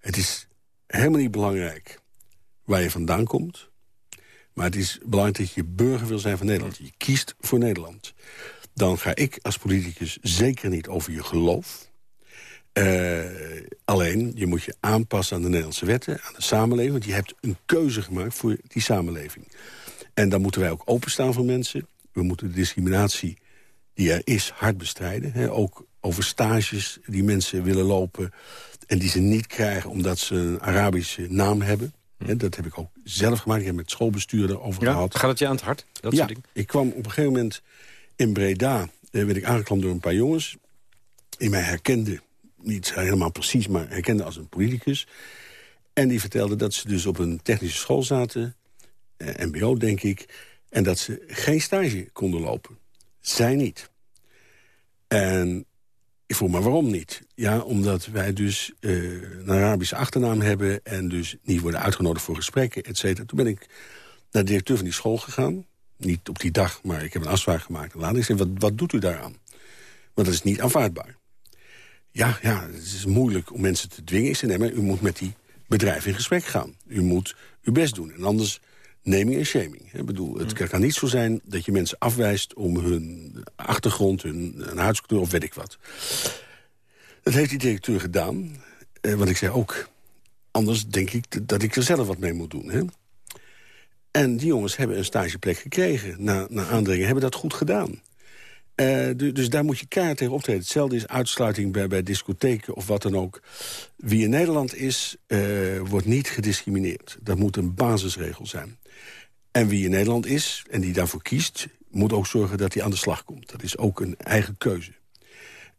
het is helemaal niet belangrijk waar je vandaan komt. Maar het is belangrijk dat je burger wil zijn van Nederland. Je kiest voor Nederland. Dan ga ik als politicus zeker niet over je geloof. Uh, alleen, je moet je aanpassen aan de Nederlandse wetten, aan de samenleving. Want je hebt een keuze gemaakt voor die samenleving. En dan moeten wij ook openstaan voor mensen. We moeten de discriminatie die er is hard bestrijden. Ook over stages die mensen willen lopen... en die ze niet krijgen omdat ze een Arabische naam hebben. Dat heb ik ook zelf gemaakt. Ik heb met schoolbestuurder over ja, gehad. Gaat het je aan het hart? Dat ja, ik kwam op een gegeven moment in Breda... Eh, werd ik aangeklampt door een paar jongens... die mij herkenden, niet helemaal precies... maar herkenden als een politicus. En die vertelden dat ze dus op een technische school zaten... Eh, mbo, denk ik... en dat ze geen stage konden lopen. Zij niet. En maar waarom niet? Ja, omdat wij dus uh, een Arabische achternaam hebben... en dus niet worden uitgenodigd voor gesprekken, et cetera. Toen ben ik naar de directeur van die school gegaan. Niet op die dag, maar ik heb een afspraak gemaakt. Later ik zei, wat, wat doet u daaraan? Want dat is niet aanvaardbaar. Ja, ja, het is moeilijk om mensen te dwingen. Ik zei, maar u moet met die bedrijven in gesprek gaan. U moet uw best doen. En anders naming en shaming. Ik bedoel, het kan niet zo zijn dat je mensen afwijst... om hun achtergrond, hun, hun huidskleur of weet ik wat. Dat heeft die directeur gedaan. Eh, want ik zei ook, anders denk ik dat ik er zelf wat mee moet doen. Hè? En die jongens hebben een stageplek gekregen. Na, na aandringen hebben dat goed gedaan. Uh, dus daar moet je kaart tegen optreden. Hetzelfde is uitsluiting bij, bij discotheken of wat dan ook. Wie in Nederland is, uh, wordt niet gediscrimineerd. Dat moet een basisregel zijn. En wie in Nederland is en die daarvoor kiest... moet ook zorgen dat hij aan de slag komt. Dat is ook een eigen keuze.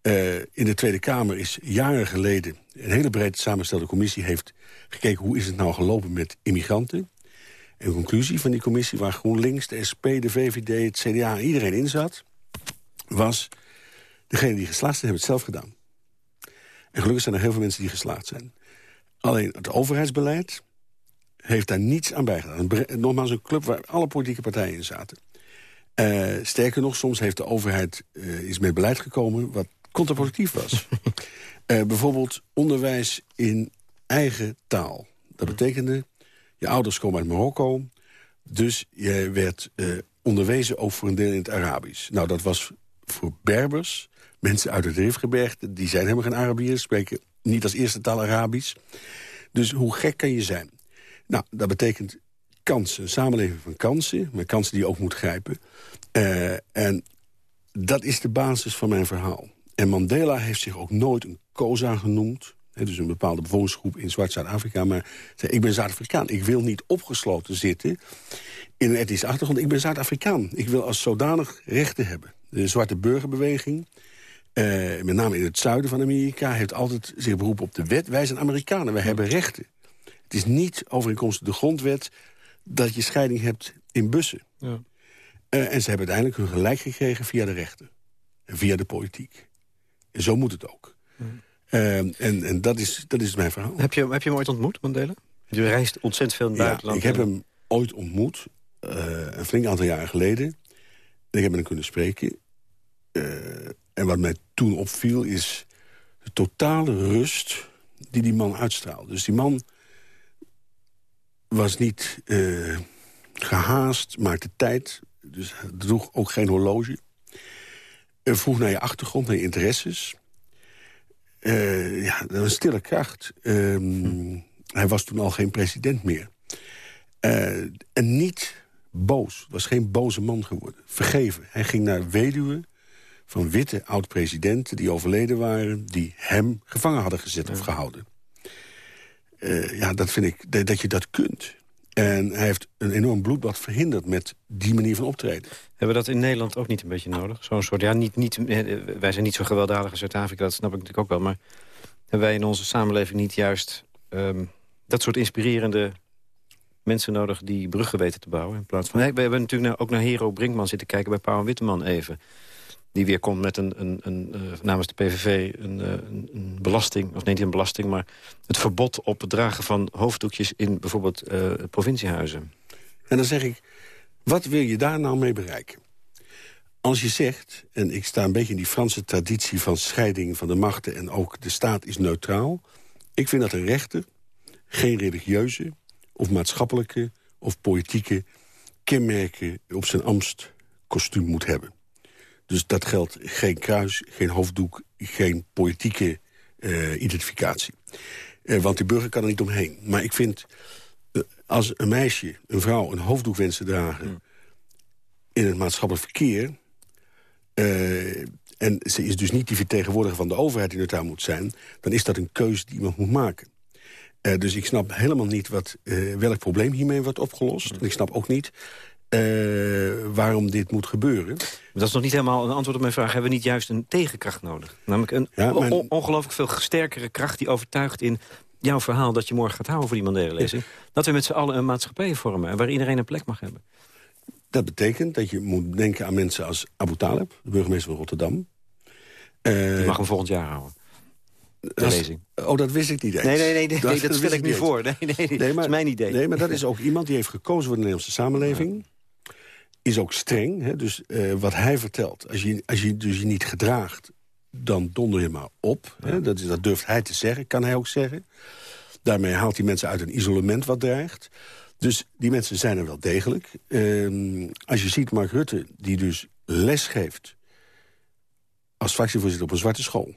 Uh, in de Tweede Kamer is jaren geleden... een hele breed samengestelde commissie heeft gekeken... hoe is het nou gelopen met immigranten. En de conclusie van die commissie... waar GroenLinks, de SP, de VVD, het CDA, iedereen in zat... was, degene die geslaagd zijn, hebben het zelf gedaan. En gelukkig zijn er heel veel mensen die geslaagd zijn. Alleen het overheidsbeleid heeft daar niets aan bijgedaan. Nogmaals een club waar alle politieke partijen in zaten. Uh, sterker nog, soms heeft de overheid uh, is met beleid gekomen... wat contraproductief was. uh, bijvoorbeeld onderwijs in eigen taal. Dat betekende, je ouders komen uit Marokko... dus je werd onderwezen ook voor een deel in het Arabisch. Nou, dat was voor Berbers, mensen uit het Rifgebergte... die zijn helemaal geen Arabieren, spreken niet als eerste taal Arabisch. Dus hoe gek kan je zijn? Nou, dat betekent kansen, een samenleving van kansen... met kansen die je ook moet grijpen. Uh, en dat is de basis van mijn verhaal. En Mandela heeft zich ook nooit een COSA genoemd. Dus een bepaalde bewonersgroep in Zwart-Zuid-Afrika. Maar zei, ik ben Zuid-Afrikaan. Ik wil niet opgesloten zitten in een etnische achtergrond. Ik ben Zuid-Afrikaan. Ik wil als zodanig rechten hebben. De zwarte burgerbeweging... Uh, met name in het zuiden van Amerika, heeft altijd zich beroepen op de wet. Wij zijn Amerikanen, wij hebben rechten. Het is niet overeenkomstig de grondwet dat je scheiding hebt in bussen. Ja. Uh, en ze hebben uiteindelijk hun gelijk gekregen via de rechter. En via de politiek. En zo moet het ook. Ja. Uh, en en dat, is, dat is mijn verhaal. Heb je, heb je hem ooit ontmoet, Mandela? Je reist ontzettend veel in het ja, buitenland. ik heb hem ooit ontmoet. een flink aantal jaren geleden. En ik heb met hem kunnen spreken. en wat mij toen opviel is de totale rust die die man uitstraalde. Dus die man was niet gehaast, maakte tijd. Dus droeg ook geen horloge. En vroeg naar je achtergrond, naar je interesses. Uh, ja, een stille kracht. Ehm, hij was toen al geen president meer. Uh, en niet boos. Was geen boze man geworden. Vergeven. Hij ging naar weduwen van witte oud-presidenten... die overleden waren, die hem gevangen hadden gezet of gehouden. Uh, ja, dat vind ik, dat je dat kunt. En hij heeft een enorm bloedbad verhinderd met die manier van optreden. Hebben we dat in Nederland ook niet een beetje nodig? Zo'n soort, ja, niet, niet, eh, wij zijn niet zo gewelddadig als Zuid-Afrika, dat snap ik natuurlijk ook wel. Maar hebben wij in onze samenleving niet juist um, dat soort inspirerende mensen nodig... die bruggen weten te bouwen? In plaats van, we hebben natuurlijk ook naar Hero Brinkman zitten kijken bij Pauw en Witteman even die weer komt met een, een, een, uh, namens de PVV een, uh, een, belasting, of niet een belasting... maar het verbod op het dragen van hoofddoekjes in bijvoorbeeld uh, provinciehuizen. En dan zeg ik, wat wil je daar nou mee bereiken? Als je zegt, en ik sta een beetje in die Franse traditie... van scheiding van de machten en ook de staat is neutraal... ik vind dat een rechter geen religieuze of maatschappelijke of politieke kenmerken op zijn ambtskostuum moet hebben. Dus dat geldt geen kruis, geen hoofddoek, geen politieke uh, identificatie. Uh, want de burger kan er niet omheen. Maar ik vind, uh, als een meisje, een vrouw, een hoofddoek wenst te dragen... Hmm. in het maatschappelijk verkeer... en ze is dus niet die vertegenwoordiger van de overheid die neutraal moet zijn... dan is dat een keuze die iemand moet maken. dus ik snap helemaal niet wat, welk probleem hiermee wordt opgelost. Hmm. En ik snap ook niet uh, waarom dit moet gebeuren. Dat is nog niet helemaal een antwoord op mijn vraag. Hebben we niet juist een tegenkracht nodig? Namelijk een ja, ongelooflijk veel sterkere kracht die overtuigt in jouw verhaal... dat je morgen gaat houden voor die Mandela-lezing. Dat we met z'n allen een maatschappij vormen... waar iedereen een plek mag hebben. Dat betekent dat je moet denken aan mensen als Abu Talib... de burgemeester van Rotterdam. Uh, die mag hem volgend jaar houden. De lezing. Oh, dat wist ik niet eens. Nee, nee, nee, nee dat, dat stel ik nu voor. Nee, nee, nee, maar, dat is mijn idee. Nee, maar dat is ook iemand die heeft gekozen voor de Nederlandse samenleving is ook streng. Hè? Dus uh, wat hij vertelt, als je, als je dus je niet gedraagt... dan donder je maar op. Hè? Dat, dat durft hij te zeggen, kan hij ook zeggen. Daarmee haalt hij mensen uit een isolement wat dreigt. Dus die mensen zijn er wel degelijk. Uh, als je ziet Mark Rutte, die dus les geeft... als fractievoorzitter op een zwarte school,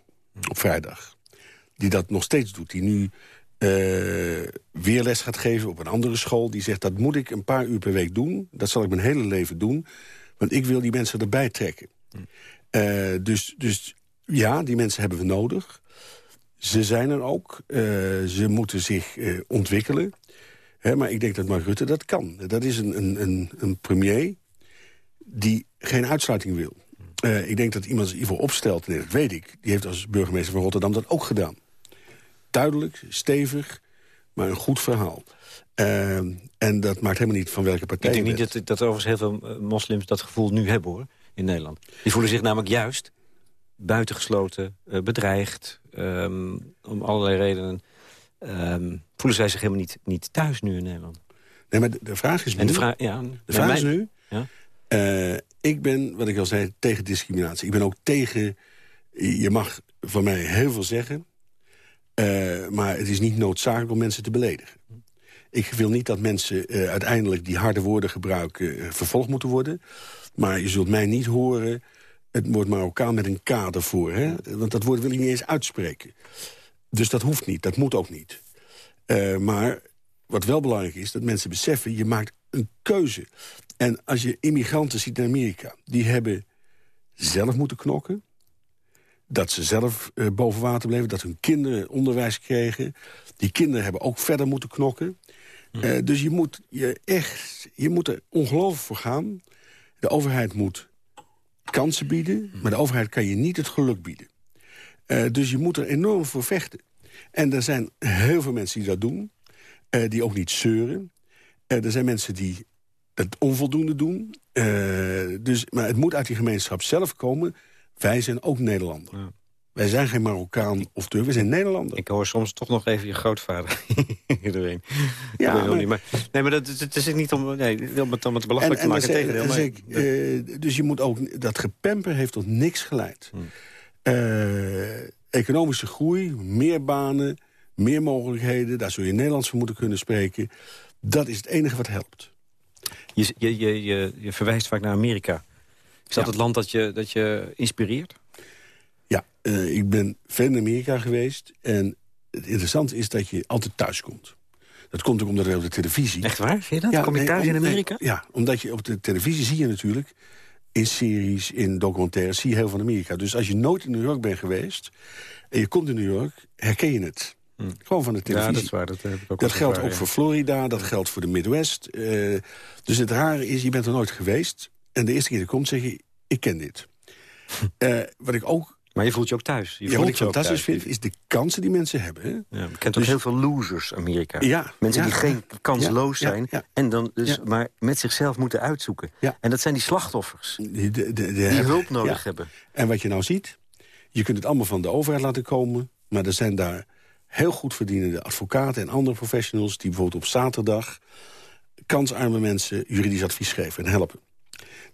op vrijdag... die dat nog steeds doet, die nu uh, weer les gaat geven op een andere school... die zegt, dat moet ik een paar uur per week doen. Dat zal ik mijn hele leven doen. Want ik wil die mensen erbij trekken. Uh, dus, dus ja, die mensen hebben we nodig. Ze zijn er ook. Uh, ze moeten zich ontwikkelen. Hè, maar ik denk dat Mark Rutte dat kan. Dat is een, een, een, een premier die geen uitsluiting wil. ik denk dat iemand zich hiervoor opstelt, dat weet ik... die heeft als burgemeester van Rotterdam dat ook gedaan duidelijk, stevig, maar een goed verhaal. Uh, en dat maakt helemaal niet van welke partij. Ik denk niet dat, dat overigens heel veel eh, moslims dat gevoel nu hebben, hoor, in Nederland. Die voelen zich namelijk juist buitengesloten, uh, bedreigd, um, om allerlei redenen. Um, voelen zij zich helemaal niet, niet thuis nu in Nederland. Nee, maar de, de vraag is nu... En de, vraag, ja, de vraag is nu... Ja? Uh, ik ben, wat ik al zei, tegen discriminatie. Ik ben ook tegen... Je mag van mij heel veel zeggen... Uh, maar het is niet noodzakelijk om mensen te beledigen. Ik wil niet dat mensen uh, uiteindelijk die harde woorden gebruiken... Uh, vervolgd moeten worden. Maar je zult mij niet horen... het woord Marokkaan met een kader voor. Hè? Want dat woord wil ik niet eens uitspreken. Dus dat hoeft niet, dat moet ook niet. maar wat wel belangrijk is, dat mensen beseffen... je maakt een keuze. En als je immigranten ziet in Amerika... die hebben zelf moeten knokken dat ze zelf uh, boven water bleven, dat hun kinderen onderwijs kregen. Die kinderen hebben ook verder moeten knokken. Uh, dus je moet, je, echt, je moet er ongelooflijk voor gaan. De overheid moet kansen bieden, maar de overheid kan je niet het geluk bieden. Uh, dus je moet er enorm voor vechten. En er zijn heel veel mensen die dat doen, die ook niet zeuren. er zijn mensen die het onvoldoende doen. dus, maar het moet uit die gemeenschap zelf komen wij zijn ook Nederlander. Ja. Wij zijn geen Marokkaan of Turk, we zijn Nederlander. Ik hoor soms toch nog even je grootvader iedereen. Ja, maar- niet, maar, nee, maar dat, het, het is niet om, nee, om het, om het belachelijk te maken. dan maar- ik, eh, dus je moet ook, dat gepemper heeft tot niks geleid. Hmm. Eh, economische groei, meer banen, meer mogelijkheden. Daar zul je Nederlands voor moeten kunnen spreken. Dat is het enige wat helpt. je, je, je, je, je verwijst vaak naar Amerika. Is dat Ja. het land dat je, dat je inspireert? Ja, eh, ik ben veel in Amerika geweest. En het interessante is dat je altijd thuis komt. Dat komt ook omdat er op de televisie... Echt waar? Vind je dat? Kom je nee, thuis om- in Amerika? nee, ja, omdat je op de televisie zie je natuurlijk... in series, in documentaires, zie je heel van Amerika. Dus als je nooit in New York bent geweest... en je komt in New York, herken je het. Gewoon van de Hmm. Ja, televisie. dat is waar. Dat, heb ik ook Dat geldt ook voor Florida, dat geldt voor de Midwest. Eh, dus het rare is, je bent er nooit geweest. En de eerste keer dat komt, zeg je, ik ken dit. Eh, wat ik ook. Maar je voelt je ook thuis. Je ja, voelt wat ik je ook fantastisch thuis. vind, is de kansen die mensen hebben. Hè? Ja, je kent ook Dus- heel veel losers, Amerika. Ja, Mensen ja. die geen kansloos zijn. ja. En dan dus Ja. maar met zichzelf moeten uitzoeken. Ja. En dat zijn die slachtoffers. Die, de, de, de- Die hulp nodig ja. hebben. En wat je nou ziet, je kunt het allemaal van de overheid laten komen... maar er zijn daar heel goed verdienende advocaten en andere professionals... die bijvoorbeeld op zaterdag kansarme mensen juridisch advies geven en helpen.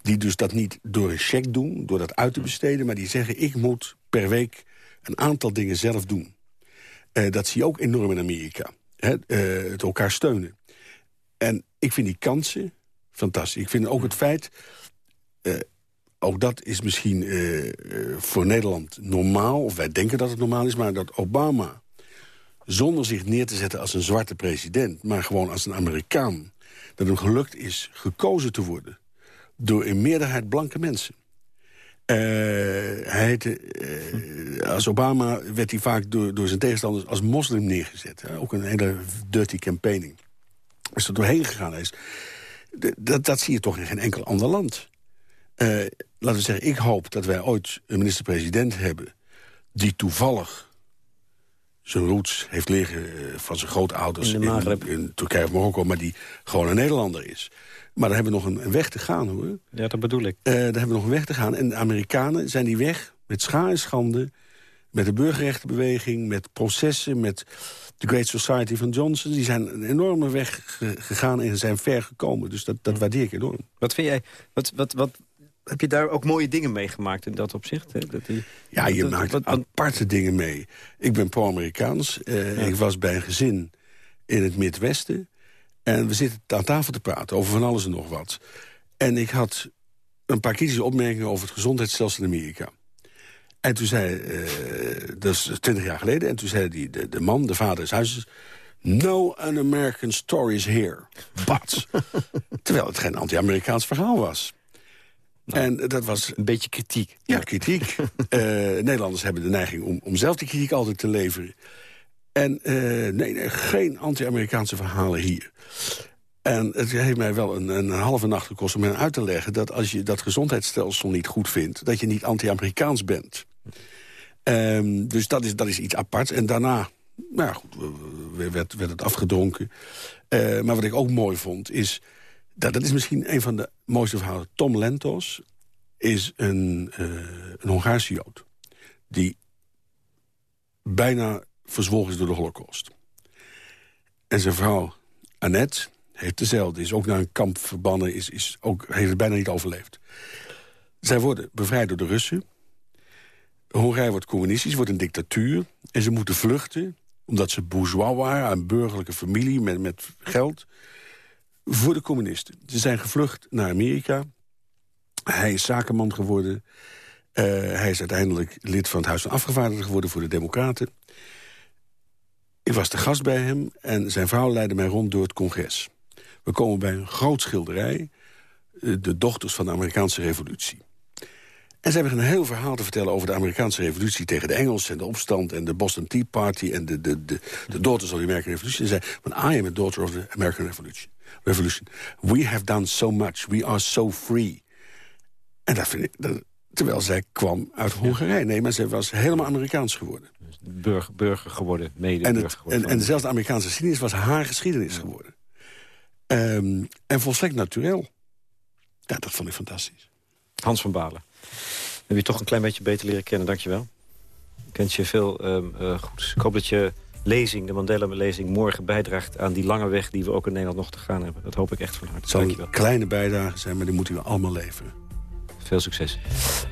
Die dus dat niet door een cheque doen, door dat uit te besteden... maar die zeggen, ik moet per week een aantal dingen zelf doen. Eh, dat zie je ook enorm in Amerika. Hè, eh, het elkaar steunen. En ik vind die kansen fantastisch. Ik vind ook het feit... eh, ook dat is misschien voor Nederland normaal... of wij denken dat het normaal is... maar dat Obama, zonder zich neer te zetten als een zwarte president... maar gewoon als een Amerikaan... dat hem gelukt is gekozen te worden... door een meerderheid blanke mensen. Eh, hij heette, eh, als Obama werd hij vaak door, door zijn tegenstanders als moslim neergezet. Ook een hele dirty campaigning. Is er doorheen gegaan. Hij is, dat, dat zie je toch in geen enkel ander land. Eh, laten we zeggen, ik hoop dat wij ooit een minister-president hebben... die toevallig zijn roots heeft liggen van zijn grootouders In in, Turkije of Marokko... maar die gewoon een Nederlander is. Maar daar hebben we nog een, weg te gaan, hoor. Ja, dat bedoel ik. Eh, daar hebben we nog een weg te gaan. En de Amerikanen zijn die weg met schaar en schande... met de burgerrechtenbeweging, met processen... met de Great Society van Johnson. Die zijn een enorme weg ge- gegaan en zijn ver gekomen. Dus dat, dat waardeer ik enorm. Wat vind jij... Wat, wat, wat, heb je daar ook mooie dingen meegemaakt in dat opzicht? Hè? Dat die, Ja, je dat- maakt wat- wat- aparte dingen mee. Ik ben pro-Amerikaans. Eh, Ik was bij een gezin in het Midwesten. En we zitten aan tafel te praten over van alles en nog wat. En ik had een paar kritische opmerkingen over het gezondheidsstelsel in Amerika. En toen zei, eh, dat is twintig jaar geleden... en toen zei die, de, de man, de vader des huizes... No un-American story is here. But. Terwijl het geen anti-Amerikaans verhaal was. En dat was Een beetje kritiek. ja, kritiek. Eh, Nederlanders hebben de neiging om, om zelf die kritiek altijd te leveren. En eh, nee, nee, geen anti-Amerikaanse verhalen hier. En het heeft mij wel een, een halve nacht gekost om hen uit te leggen... dat als je dat gezondheidsstelsel niet goed vindt... dat je niet anti-Amerikaans bent. Ehm, dus dat is, dat is iets aparts. En daarna nou goed, we- we- werd, werd het afgedronken. Eh, maar wat ik ook mooi vond is... Dat, dat is misschien een van de mooiste verhalen. Tom Lentos is een, eh, een Hongaarse Jood... die bijna verzwolgen door de holocaust. En zijn vrouw Annette heeft dezelfde. Is ook naar een kamp verbannen, is, is ook, heeft het bijna niet overleefd. Zij worden bevrijd door de Russen. Hongarije wordt communistisch, wordt een dictatuur. En ze moeten vluchten, omdat ze bourgeois waren... een burgerlijke familie met, met geld... voor de communisten. Ze zijn gevlucht naar Amerika. Hij is zakenman geworden. Eh, hij is uiteindelijk lid van het Huis van Afgevaardigden geworden... voor de Democraten. Ik was de gast bij hem en zijn vrouw leidde mij rond door het congres. We komen bij een groot schilderij, eh, de dochters van de Amerikaanse revolutie. En ze hebben een heel verhaal te vertellen over de Amerikaanse revolutie... tegen de Engelsen en de opstand en de Boston Tea Party... en de, de, de, de daughters of the American Revolution. En zei, "But I am a daughter of the American Revolution. Revolution. We have done so much. We are so free. En dat vind ik... Dat, terwijl zij kwam uit Hongarije. Nee, maar zij was helemaal Amerikaans geworden. Burger, burger geworden, En, mede-burger het, geworden. en, en dezelfde Amerikaanse geschiedenis was haar geschiedenis geworden. Ehm, en volstrekt natuurlijk. Ja, dat vond ik fantastisch. Hans van Balen. Hebben je toch een klein beetje beter leren kennen, dankjewel. Ik wens je veel um, uh, goeds. Ik hoop dat je lezing, de Mandela-lezing, morgen bijdraagt aan die lange weg die we ook in Nederland nog te gaan hebben. Dat hoop ik echt van harte. Het zal een kleine bijdrage zijn, maar die moeten we allemaal leveren. Veel succes.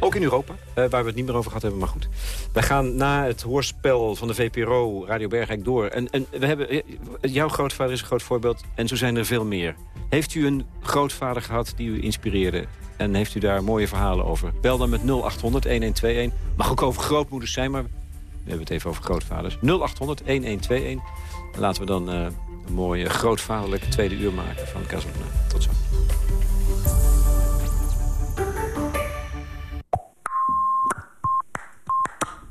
Ook in Europa, uh, waar we het niet meer over gehad hebben, maar goed. Wij gaan na het hoorspel van de VPRO, Radio Bergrijk, door. En, en we hebben, eh, jouw grootvader is een groot voorbeeld en zo zijn er veel meer. Heeft u een grootvader gehad die u inspireerde? En heeft u daar mooie verhalen over? Bel dan met 0800-1121. Mag ook over grootmoeders zijn, maar we hebben het even over grootvaders. 0800-1121. Laten we dan uh, een mooie grootvaderlijke tweede uur maken van Casaluna. Tot zo.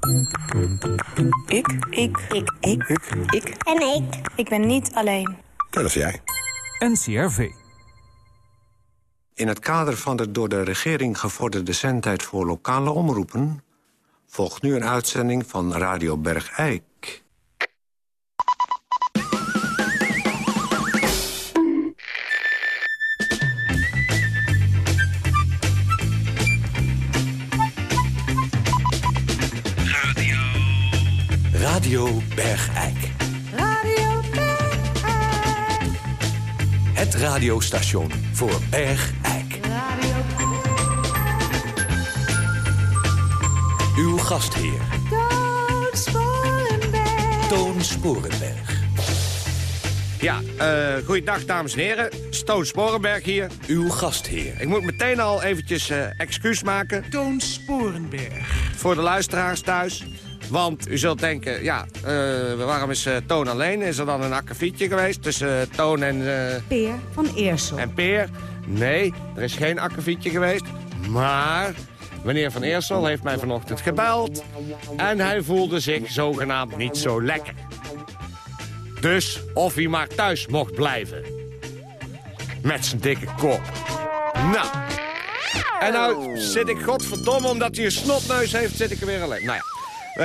Ik. Ik. Ik. Ik. Ik. En ik. Ik ben niet alleen. Dat is jij. NCRV. In het kader van de door de regering gevorderde zendtijd voor lokale omroepen... volgt nu een uitzending van Radio Bergijk. Radio Bergijk. Radio Bergijk. Het radiostation voor Bergijk. Radio Uw gastheer, Toon Sporenberg. Toon Sporenberg. Ja, eh goeiedag dames en heren. Stoon Sporenberg hier. Uw gastheer, Ik moet meteen al eventjes eh, excuus maken Toon Sporenberg. voor de luisteraars thuis. Want u zult denken, ja, eh, waarom is eh, Toon alleen? Is er dan een akkefietje geweest tussen eh, Toon en, Peer van Eersel. en Peer? Nee, er is geen akkefietje geweest. Maar meneer Van Eersel heeft mij vanochtend gebeld... en hij voelde zich zogenaamd niet zo lekker. Dus of hij maar thuis mocht blijven. Met zijn dikke kop. Nou. En nou zit ik godverdomme, omdat hij een snotneus heeft, zit ik er weer alleen. Nou ja,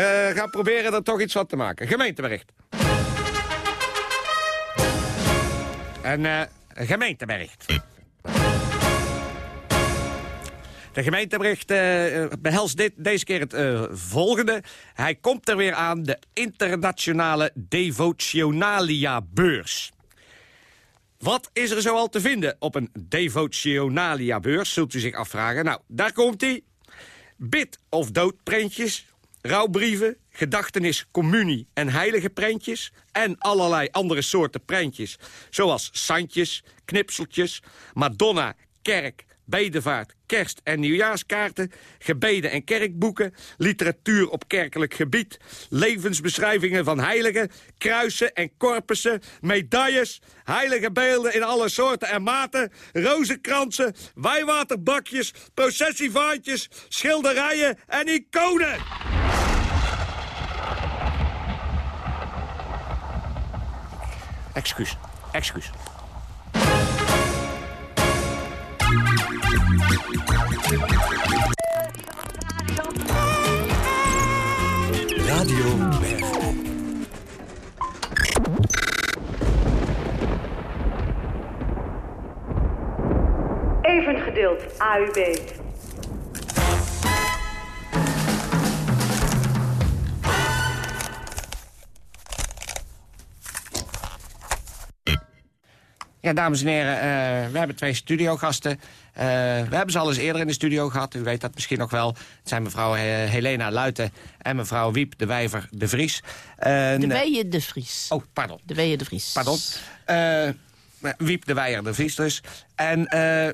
we gaan proberen er toch iets van te maken. Gemeentebericht. Een eh, gemeentebericht. De gemeentebericht eh, eh, behelst dit, deze keer het eh, volgende. Hij komt er weer aan, de internationale Devotionalia-beurs. Wat is er zoal te vinden op een Devotionalia-beurs, zult u zich afvragen. Nou, daar komt hij. Bid- of doodprentjes, rouwbrieven, gedachtenis, communie en heilige prentjes... en allerlei andere soorten prentjes, zoals sandjes, knipseltjes... Madonna, kerk, bedevaart, kerst- en nieuwjaarskaarten... gebeden en kerkboeken, literatuur op kerkelijk gebied... levensbeschrijvingen van heiligen, kruisen en korpussen... medailles, heilige beelden in alle soorten en maten... rozenkransen, wijwaterbakjes, processievaantjes... schilderijen en iconen. Excuus, excuus. Radio Bergijk. Even geduld, AUB. Ja, dames en heren, eh, we hebben twee studiogasten. Eh, we hebben ze al eens eerder in de studio gehad. U weet dat misschien nog wel. Het zijn mevrouw eh, Helena Luiten en mevrouw Wiep de Wijver de Vries. De Weijen de Vries. Oh, pardon. De Weijen de Vries. Pardon. Eh, Wiep de Weijer de Vries dus. En eh,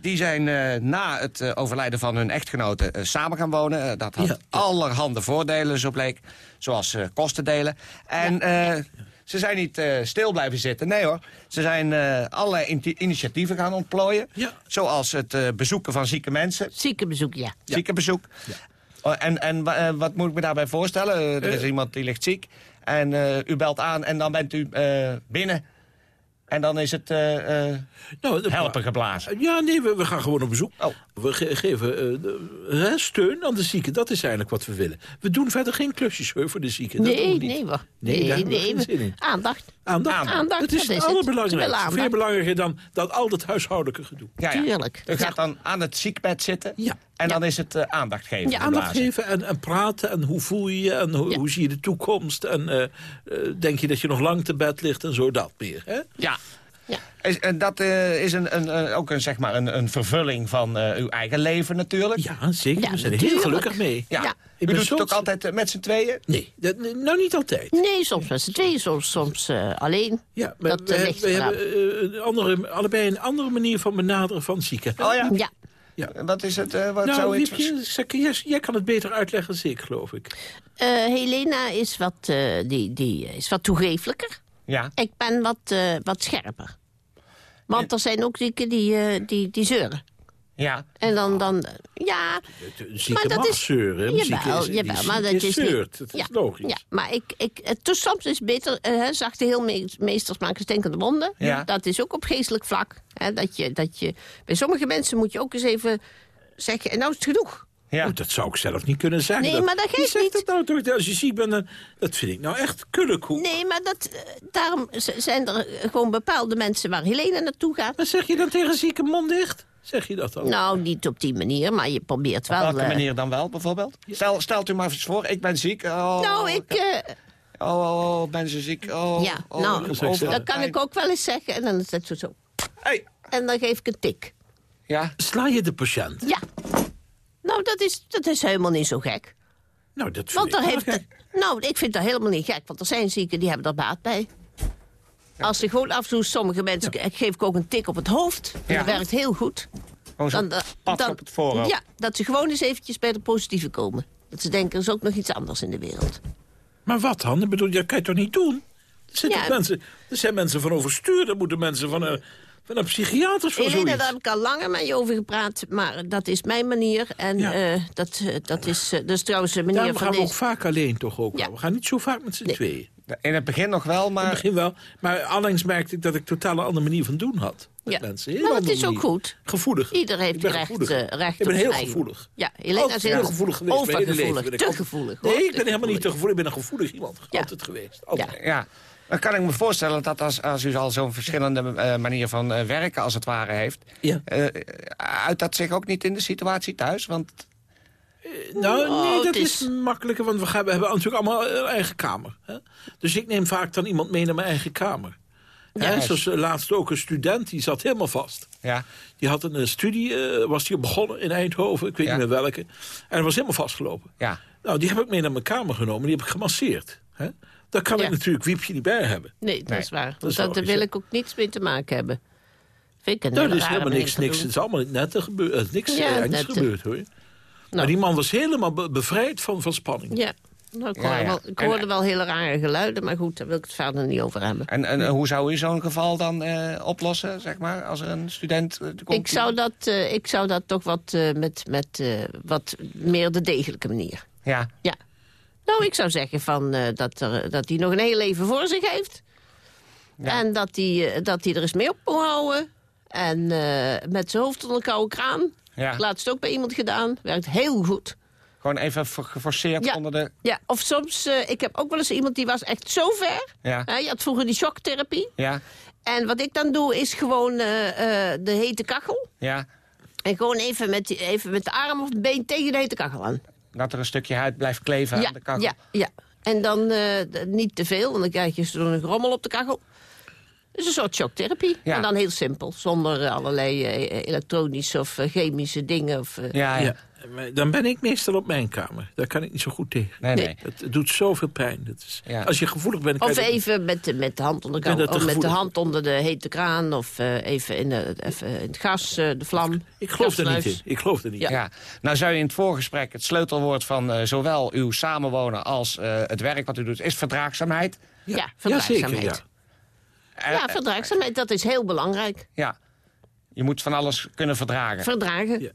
die zijn eh, na het overlijden van hun echtgenoten samen gaan wonen. Dat had allerhande voordelen, zo bleek. Zoals eh, kosten delen. En eh, ze zijn niet eh, stil blijven zitten. Nee hoor. Ze zijn eh, allerlei initiatieven gaan ontplooien. Zoals het eh, bezoeken van zieke mensen. Ziekenbezoek, ja. Ziekenbezoek. Oh, en en wa- wat moet ik me daarbij voorstellen? Er is iemand die ligt ziek. En eh, u belt aan en dan bent u eh, binnen. En dan is het eh, eh, helpen geblazen. Ja, nee, we, we gaan gewoon op bezoek. Oh. We ge- geven eh, steun aan de zieken. Dat is eigenlijk wat we willen. We doen verder geen klusjes hoor, voor de zieken. Dat doen Nee, we niet. nee, hoor. Nee, Nee, daar hebben we nee, geen we- zin in. Aandacht. Aandacht. Aandacht, dat is dat is het allerbelangrijkste. Veel belangrijker dan dat al dat huishoudelijke gedoe. Ja, ja. Tuurlijk. U gaat dan aan het ziekbed zitten. Ja. En dan is het eh, aandacht geven. Ja, aandacht geven en, en praten en hoe voel je je en hoe, hoe zie je de toekomst. En eh, eh, denk je dat je nog lang te bed ligt en zo dat meer. Hè? Ja. Is, en dat eh, is een, een, een- ook een, zeg maar een, een vervulling van eh, uw eigen leven natuurlijk. Ja, zeker. We zijn er heel gelukkig mee. Ja. Ja. Ik U ben doet het soms- ook altijd eh, met z'n tweeën? Nee, dat, nou niet altijd. Nee, soms met z'n tweeën, soms, soms eh, alleen. Ja, maar dat we, eh, hebben- ligt we hebben eh, een andere, allebei een andere manier van benaderen van zieken. Oh ja? Ja. Ja. Wat is het? eh, wat Nou, zou het jij, jij kan het beter uitleggen dan ik, geloof ik. Eh, Helena is wat, eh, die, die is wat. Ja. Ik ben wat, eh, wat scherper. Want er zijn ook zieken die, eh, die, die zeuren. Ja. En dan, dan ja... Zieke mag zeuren. Een zieke Jawel, is- jawel, maar dat is niet... zeurt. Dat is ja, logisch. Ja, maar ik, ik, het, soms is het beter, eh, hè, zachte heelmeesters maken stinkende wonden. Ja. Dat is ook op geestelijk vlak. Hè, dat je, dat je, bij sommige mensen moet je ook eens even zeggen, en nou is het genoeg. Ja. Oh, dat zou ik zelf niet kunnen zeggen. Nee, maar dat Wie geeft zegt niet. Dat, nou, toch? Als je ziek bent, dan, dat vind ik nou echt kullekoek. Nee, maar dat, eh, daarom zijn er gewoon bepaalde mensen waar Helena naartoe gaat. Maar zeg je dan tegen zieke mond dicht? Zeg je dat dan? Nou, niet op die manier, maar je probeert Op wel... welke eh, manier dan wel, bijvoorbeeld? Stel, stelt u maar eens voor, ik ben ziek. Oh, nou, ik... eh, Oh, oh, oh, ben ze ziek? Oh, ja, oh, nou, dat kan ik ook wel eens zeggen. En dan is het zo zo. Hey. En dan geef ik een tik. Ja. Sla je de patiënt? Ja. Nou, dat is, dat is helemaal niet zo gek. Nou, dat vind Want ik wel heeft, gek. nou, ik vind dat helemaal niet gek. Want er zijn zieken die hebben er baat bij. Als ze gewoon af en toe, sommige mensen, ik geef ik ook een tik op het hoofd. Ja. Dat werkt heel goed. Gewoon zo'n eh, pat op het voorhoofd. Ja, dat ze gewoon eens eventjes bij de positieve komen. Dat ze denken, er is ook nog iets anders in de wereld. Maar wat dan? Ik bedoel, dat kan je toch niet doen? Er, zijn Ja. mensen, er zijn mensen van overstuur. Er moeten mensen van een, van een psychiater voor Helena, zoiets. daar heb ik al langer met je over gepraat. Maar dat is mijn manier. En eh, dat, eh, dat, is, dat is trouwens een manier Daarom van gaan we deze... ook vaak alleen toch ook wel. We gaan niet zo vaak met z'n tweeën. In het begin nog wel, In het maar... begin wel. Maar allengs merkte ik dat ik totaal een andere manier van doen had. Met Ja. mensen. Heel Maar dat is ook goed. Gevoelig. Ieder heeft recht, gevoelig. recht Ik ben heel eigen- gevoelig. Ja, Altijd is heel heel gevoelig geweest. overgevoelig, te gevoelig, Nee, ik ben helemaal niet te gevoelig. Ik ben een gevoelig iemand. Altijd geweest. Altijd. Ja. Dan kan ik me voorstellen dat als, als u al zo'n verschillende eh, manier van eh, werken als het ware heeft... Ja. eh, uit dat zich ook niet in de situatie thuis? Want Nou, Oh, nee, dat is- is... makkelijker, want we, gaan, we hebben natuurlijk allemaal een eigen kamer. Hè? Dus ik neem vaak dan iemand mee naar mijn eigen kamer. Hè, Ja. zoals laatst ook een student, die zat helemaal vast. ja, Die had een studie, was die begonnen in Eindhoven, ik weet Ja. niet meer welke. En was helemaal vastgelopen. ja. Nou, die heb ik mee naar mijn kamer genomen, die heb ik gemasseerd. Hè? Daar kan Ja. ik natuurlijk Wiepje niet bij hebben. Nee, dat Nee, is waar. dat is daar wil ik ook niets mee te maken hebben. Vind ik een Nou, er is helemaal niks, niks, het is allemaal net er gebeurd. Er is niks Ja, eh, net, eh, gebeurd, hoor. Maar die man was helemaal be- bevrijd van, van spanning. Ja, nou, ik hoorde, ja. Wel, En- hoorde wel hele rare geluiden, maar goed, daar wil ik het verder niet over hebben. En, en hoe zou u zo'n geval dan eh, oplossen, zeg maar, als er een student eh, komt? Ik zou dat, eh, ik zou dat toch wat eh, met, met eh, wat meer de degelijke manier. Ja, Ja. Nou, ik zou zeggen van, eh, dat, er, dat hij nog een heel leven voor zich heeft. En dat hij, eh, dat hij er eens mee op moet houden. En met zijn hoofd onder een koude kraan. Ja. Laatst ook bij iemand gedaan. Werkt heel goed. gewoon even geforceerd Ja. onder de... Ja, of soms, ik heb ook wel eens iemand die was echt zo ver. Ja. Hè, je had vroeger die shocktherapie. Ja, En wat ik dan doe is gewoon de hete kachel. ja. En gewoon even met, die- even met de arm of het been tegen de hete kachel aan. Dat er een stukje huid blijft kleven Ja, aan de kachel. ja, ja. En dan eh, niet te veel, want dan krijg je zo'n rommel op de kachel. Dus een soort shocktherapie. Ja. En dan heel simpel, zonder eh, allerlei eh, elektronische of chemische dingen. Of, Ja, ja. Ja, maar dan ben ik meestal op mijn kamer. Daar kan ik niet zo goed tegen. Nee, nee. Het, het doet zoveel pijn. Dat is, Ja. Als je gevoelig bent... kan Of even met, de- met de hand onder de, met de hand onder de hete kraan. Of eh, even, in de, even in het gas, eh, de vlam. Ik geloof er niet in. Ik geloof er niet Ja. in. Ja. Nou zou je in het voorgesprek het sleutelwoord van eh, zowel uw samenwonen als eh, het werk wat u doet, is verdraagzaamheid. Ja, verdraagzaamheid. zeker, ja. Eh, Ja, verdraagzaamheid, dat is heel belangrijk. ja. Je moet van alles kunnen verdragen. Verdragen.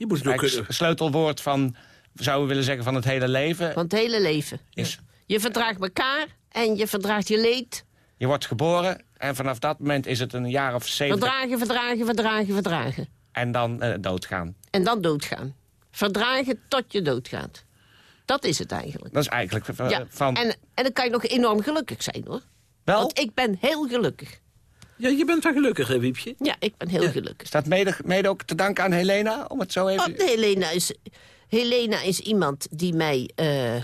Je moet het ook Eigenlijk kunnen... sleutelwoord van, zouden we willen zeggen, van het hele leven. van het hele leven. Is, Je verdraagt elkaar en je verdraagt je leed. je wordt geboren en vanaf dat moment is het een jaar of zeventig Verdragen, verdragen, verdragen, verdragen. en dan eh, doodgaan. En dan doodgaan. Verdragen tot je doodgaat. Dat is het eigenlijk. Dat is eigenlijk eh, Ja. van... En, en dan kan je nog enorm gelukkig zijn hoor. Wel? Want ik ben heel gelukkig. Ja, je bent wel gelukkig, hè, Wiepje? Ja, ik ben heel gelukkig. Is dat mede, mede ook te danken aan Helena, om het zo even... Oh, Helena, is, Helena is iemand die mij... eh,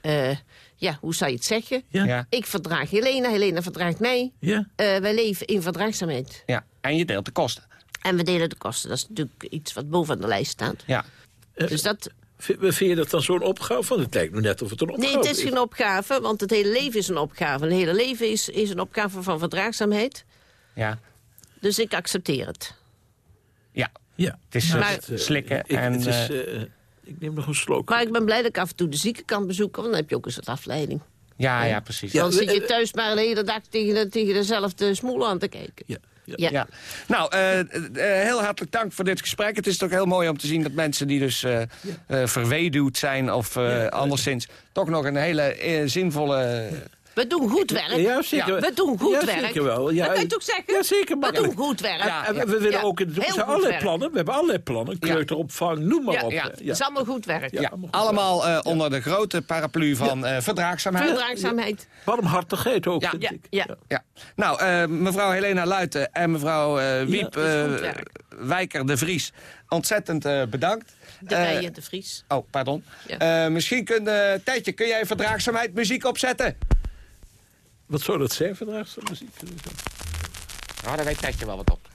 eh, ja, hoe zou je het zeggen? Ja. Ja. Ik verdraag Helena, Helena verdraagt mij. Ja. Eh, wij leven in verdraagzaamheid. Ja, en je deelt de kosten. En we delen de kosten. Dat is natuurlijk iets wat bovenaan de lijst staat. Ja. Dus dat... Vind, je dat dan zo'n opgave? Want het lijkt me net of het een opgave Nee, het is geen opgave, want het hele leven is een opgave. Het hele leven is, is een opgave van verdraagzaamheid. Ja. Dus ik accepteer het. Ja. Ja. Het is eh, Maar- slikken Ik, en... het is, eh, eh, ik neem nog een slok. Maar ik ben blij dat ik af en toe de zieke kan bezoeken, want dan heb je ook eens wat afleiding. ja, ja, precies. Dan zit je thuis maar de hele dag tegen, de, tegen dezelfde smoel aan te kijken. Ja. Ja. Ja. Nou, eh, eh, heel hartelijk dank voor dit gesprek. Het is toch heel mooi om te zien dat mensen die dus eh eh, verweduwd zijn... of eh, anderszins toch nog een hele zinvolle... We doen goed werk. Ja, zeker. We doen goed Ja, werk. zeker wel. Ja, dat kan je toch zeggen? Ja, zeker. We doen goed werk. Ja, en we, we willen Ja, ook... in- zijn goed allerlei werk. plannen. We hebben allerlei plannen. Kleuteropvang, noem maar Ja, op. ja. Het is allemaal goed werk. Ja, allemaal eh, onder de grote paraplu van eh, verdraagzaamheid. Verdraagzaamheid. Warmhartigheid ook, Ja. vind Ja, ik. ja. Ja. Nou, eh, mevrouw Helena Luiten en mevrouw eh, Wiep eh. Wijker de Vries... ontzettend eh, bedankt. De Rijen de Vries. Oh, pardon. Ja. Eh, misschien kun eh Tijdje, kun jij verdraagzaamheid muziek opzetten? Wat zou dat zijn, verdraagzaamheid? Nou, daar weet Tijdje wel wat op.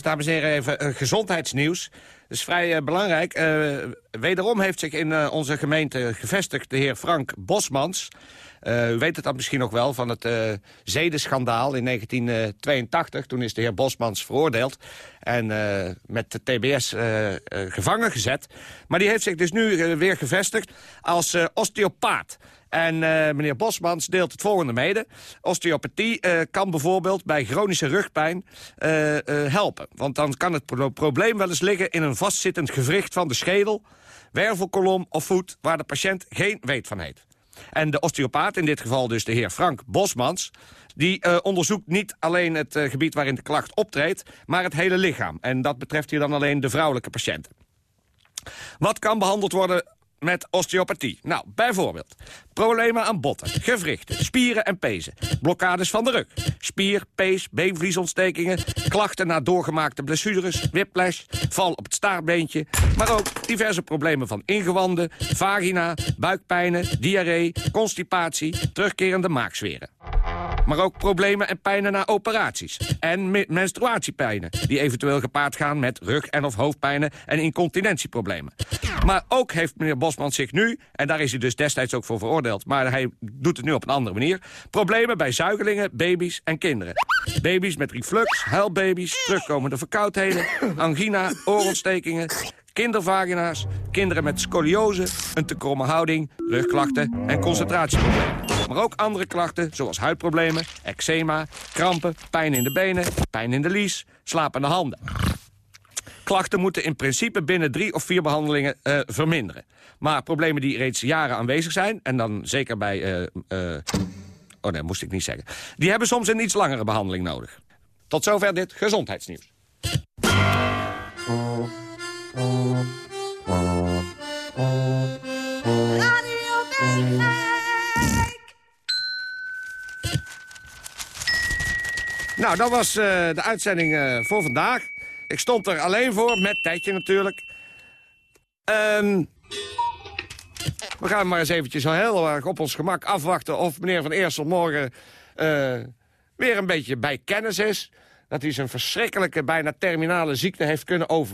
dames en heren, even eh, gezondheidsnieuws. Dat is vrij eh, belangrijk. Eh, wederom heeft zich in eh, onze gemeente gevestigd de heer Frank Bosmans. Eh, u weet het dan misschien nog wel van het eh zedenschandaal in 1982. Toen is de heer Bosmans veroordeeld en eh, met de TBS eh, eh, gevangen gezet. Maar die heeft zich dus nu eh, weer gevestigd als eh, osteopaat. En eh, meneer Bosmans deelt het volgende mede. Osteopathie eh, kan bijvoorbeeld bij chronische rugpijn eh, helpen. Want dan kan het pro- probleem wel eens liggen in een vastzittend gewricht van de schedel... wervelkolom of voet waar de patiënt geen weet van heeft. En de osteopaat, in dit geval dus de heer Frank Bosmans... die onderzoekt niet alleen het gebied waarin de klacht optreedt... maar het hele lichaam. En dat betreft hier dan alleen de vrouwelijke patiënten. Wat kan behandeld worden met osteopathie? Nou, bijvoorbeeld problemen aan botten, gewrichten, spieren en pezen... blokkades van de rug, spier, pees, beenvliesontstekingen... klachten na doorgemaakte blessures, whiplash, val op het staartbeentje... maar ook diverse problemen van ingewanden, vagina, buikpijnen... diarree, constipatie, terugkerende maagzweren. Maar ook problemen en pijnen na operaties. En me- menstruatiepijnen, die eventueel gepaard gaan met rug- en of hoofdpijnen en incontinentieproblemen. Maar ook heeft meneer Bosman zich nu, en daar is hij dus destijds ook voor veroordeeld... maar hij doet het nu op een andere manier... problemen bij zuigelingen, baby's en kinderen. Baby's met reflux, huilbaby's, terugkomende verkoudheden... angina, oorontstekingen, kindervagina's... kinderen met scoliose, een te kromme houding, rugklachten en concentratieproblemen. Maar ook andere klachten, zoals huidproblemen, eczeema, krampen, pijn in de benen, pijn in de lies, slapende handen. Klachten moeten in principe binnen drie of vier behandelingen eh, verminderen. Maar problemen die reeds jaren aanwezig zijn, en dan zeker bij... eh, oh nee, moest ik niet zeggen. Die hebben soms een iets langere behandeling nodig. Tot zover dit gezondheidsnieuws. Radio. Nou, dat was eh, de uitzending voor vandaag. Ik stond er alleen voor, met Tijdje natuurlijk. Ehm, we gaan maar eens eventjes heel erg op ons gemak afwachten... of meneer Van Eersel morgen eh, weer een beetje bij kennis is. Dat hij zijn verschrikkelijke, bijna terminale ziekte heeft kunnen overwinnen.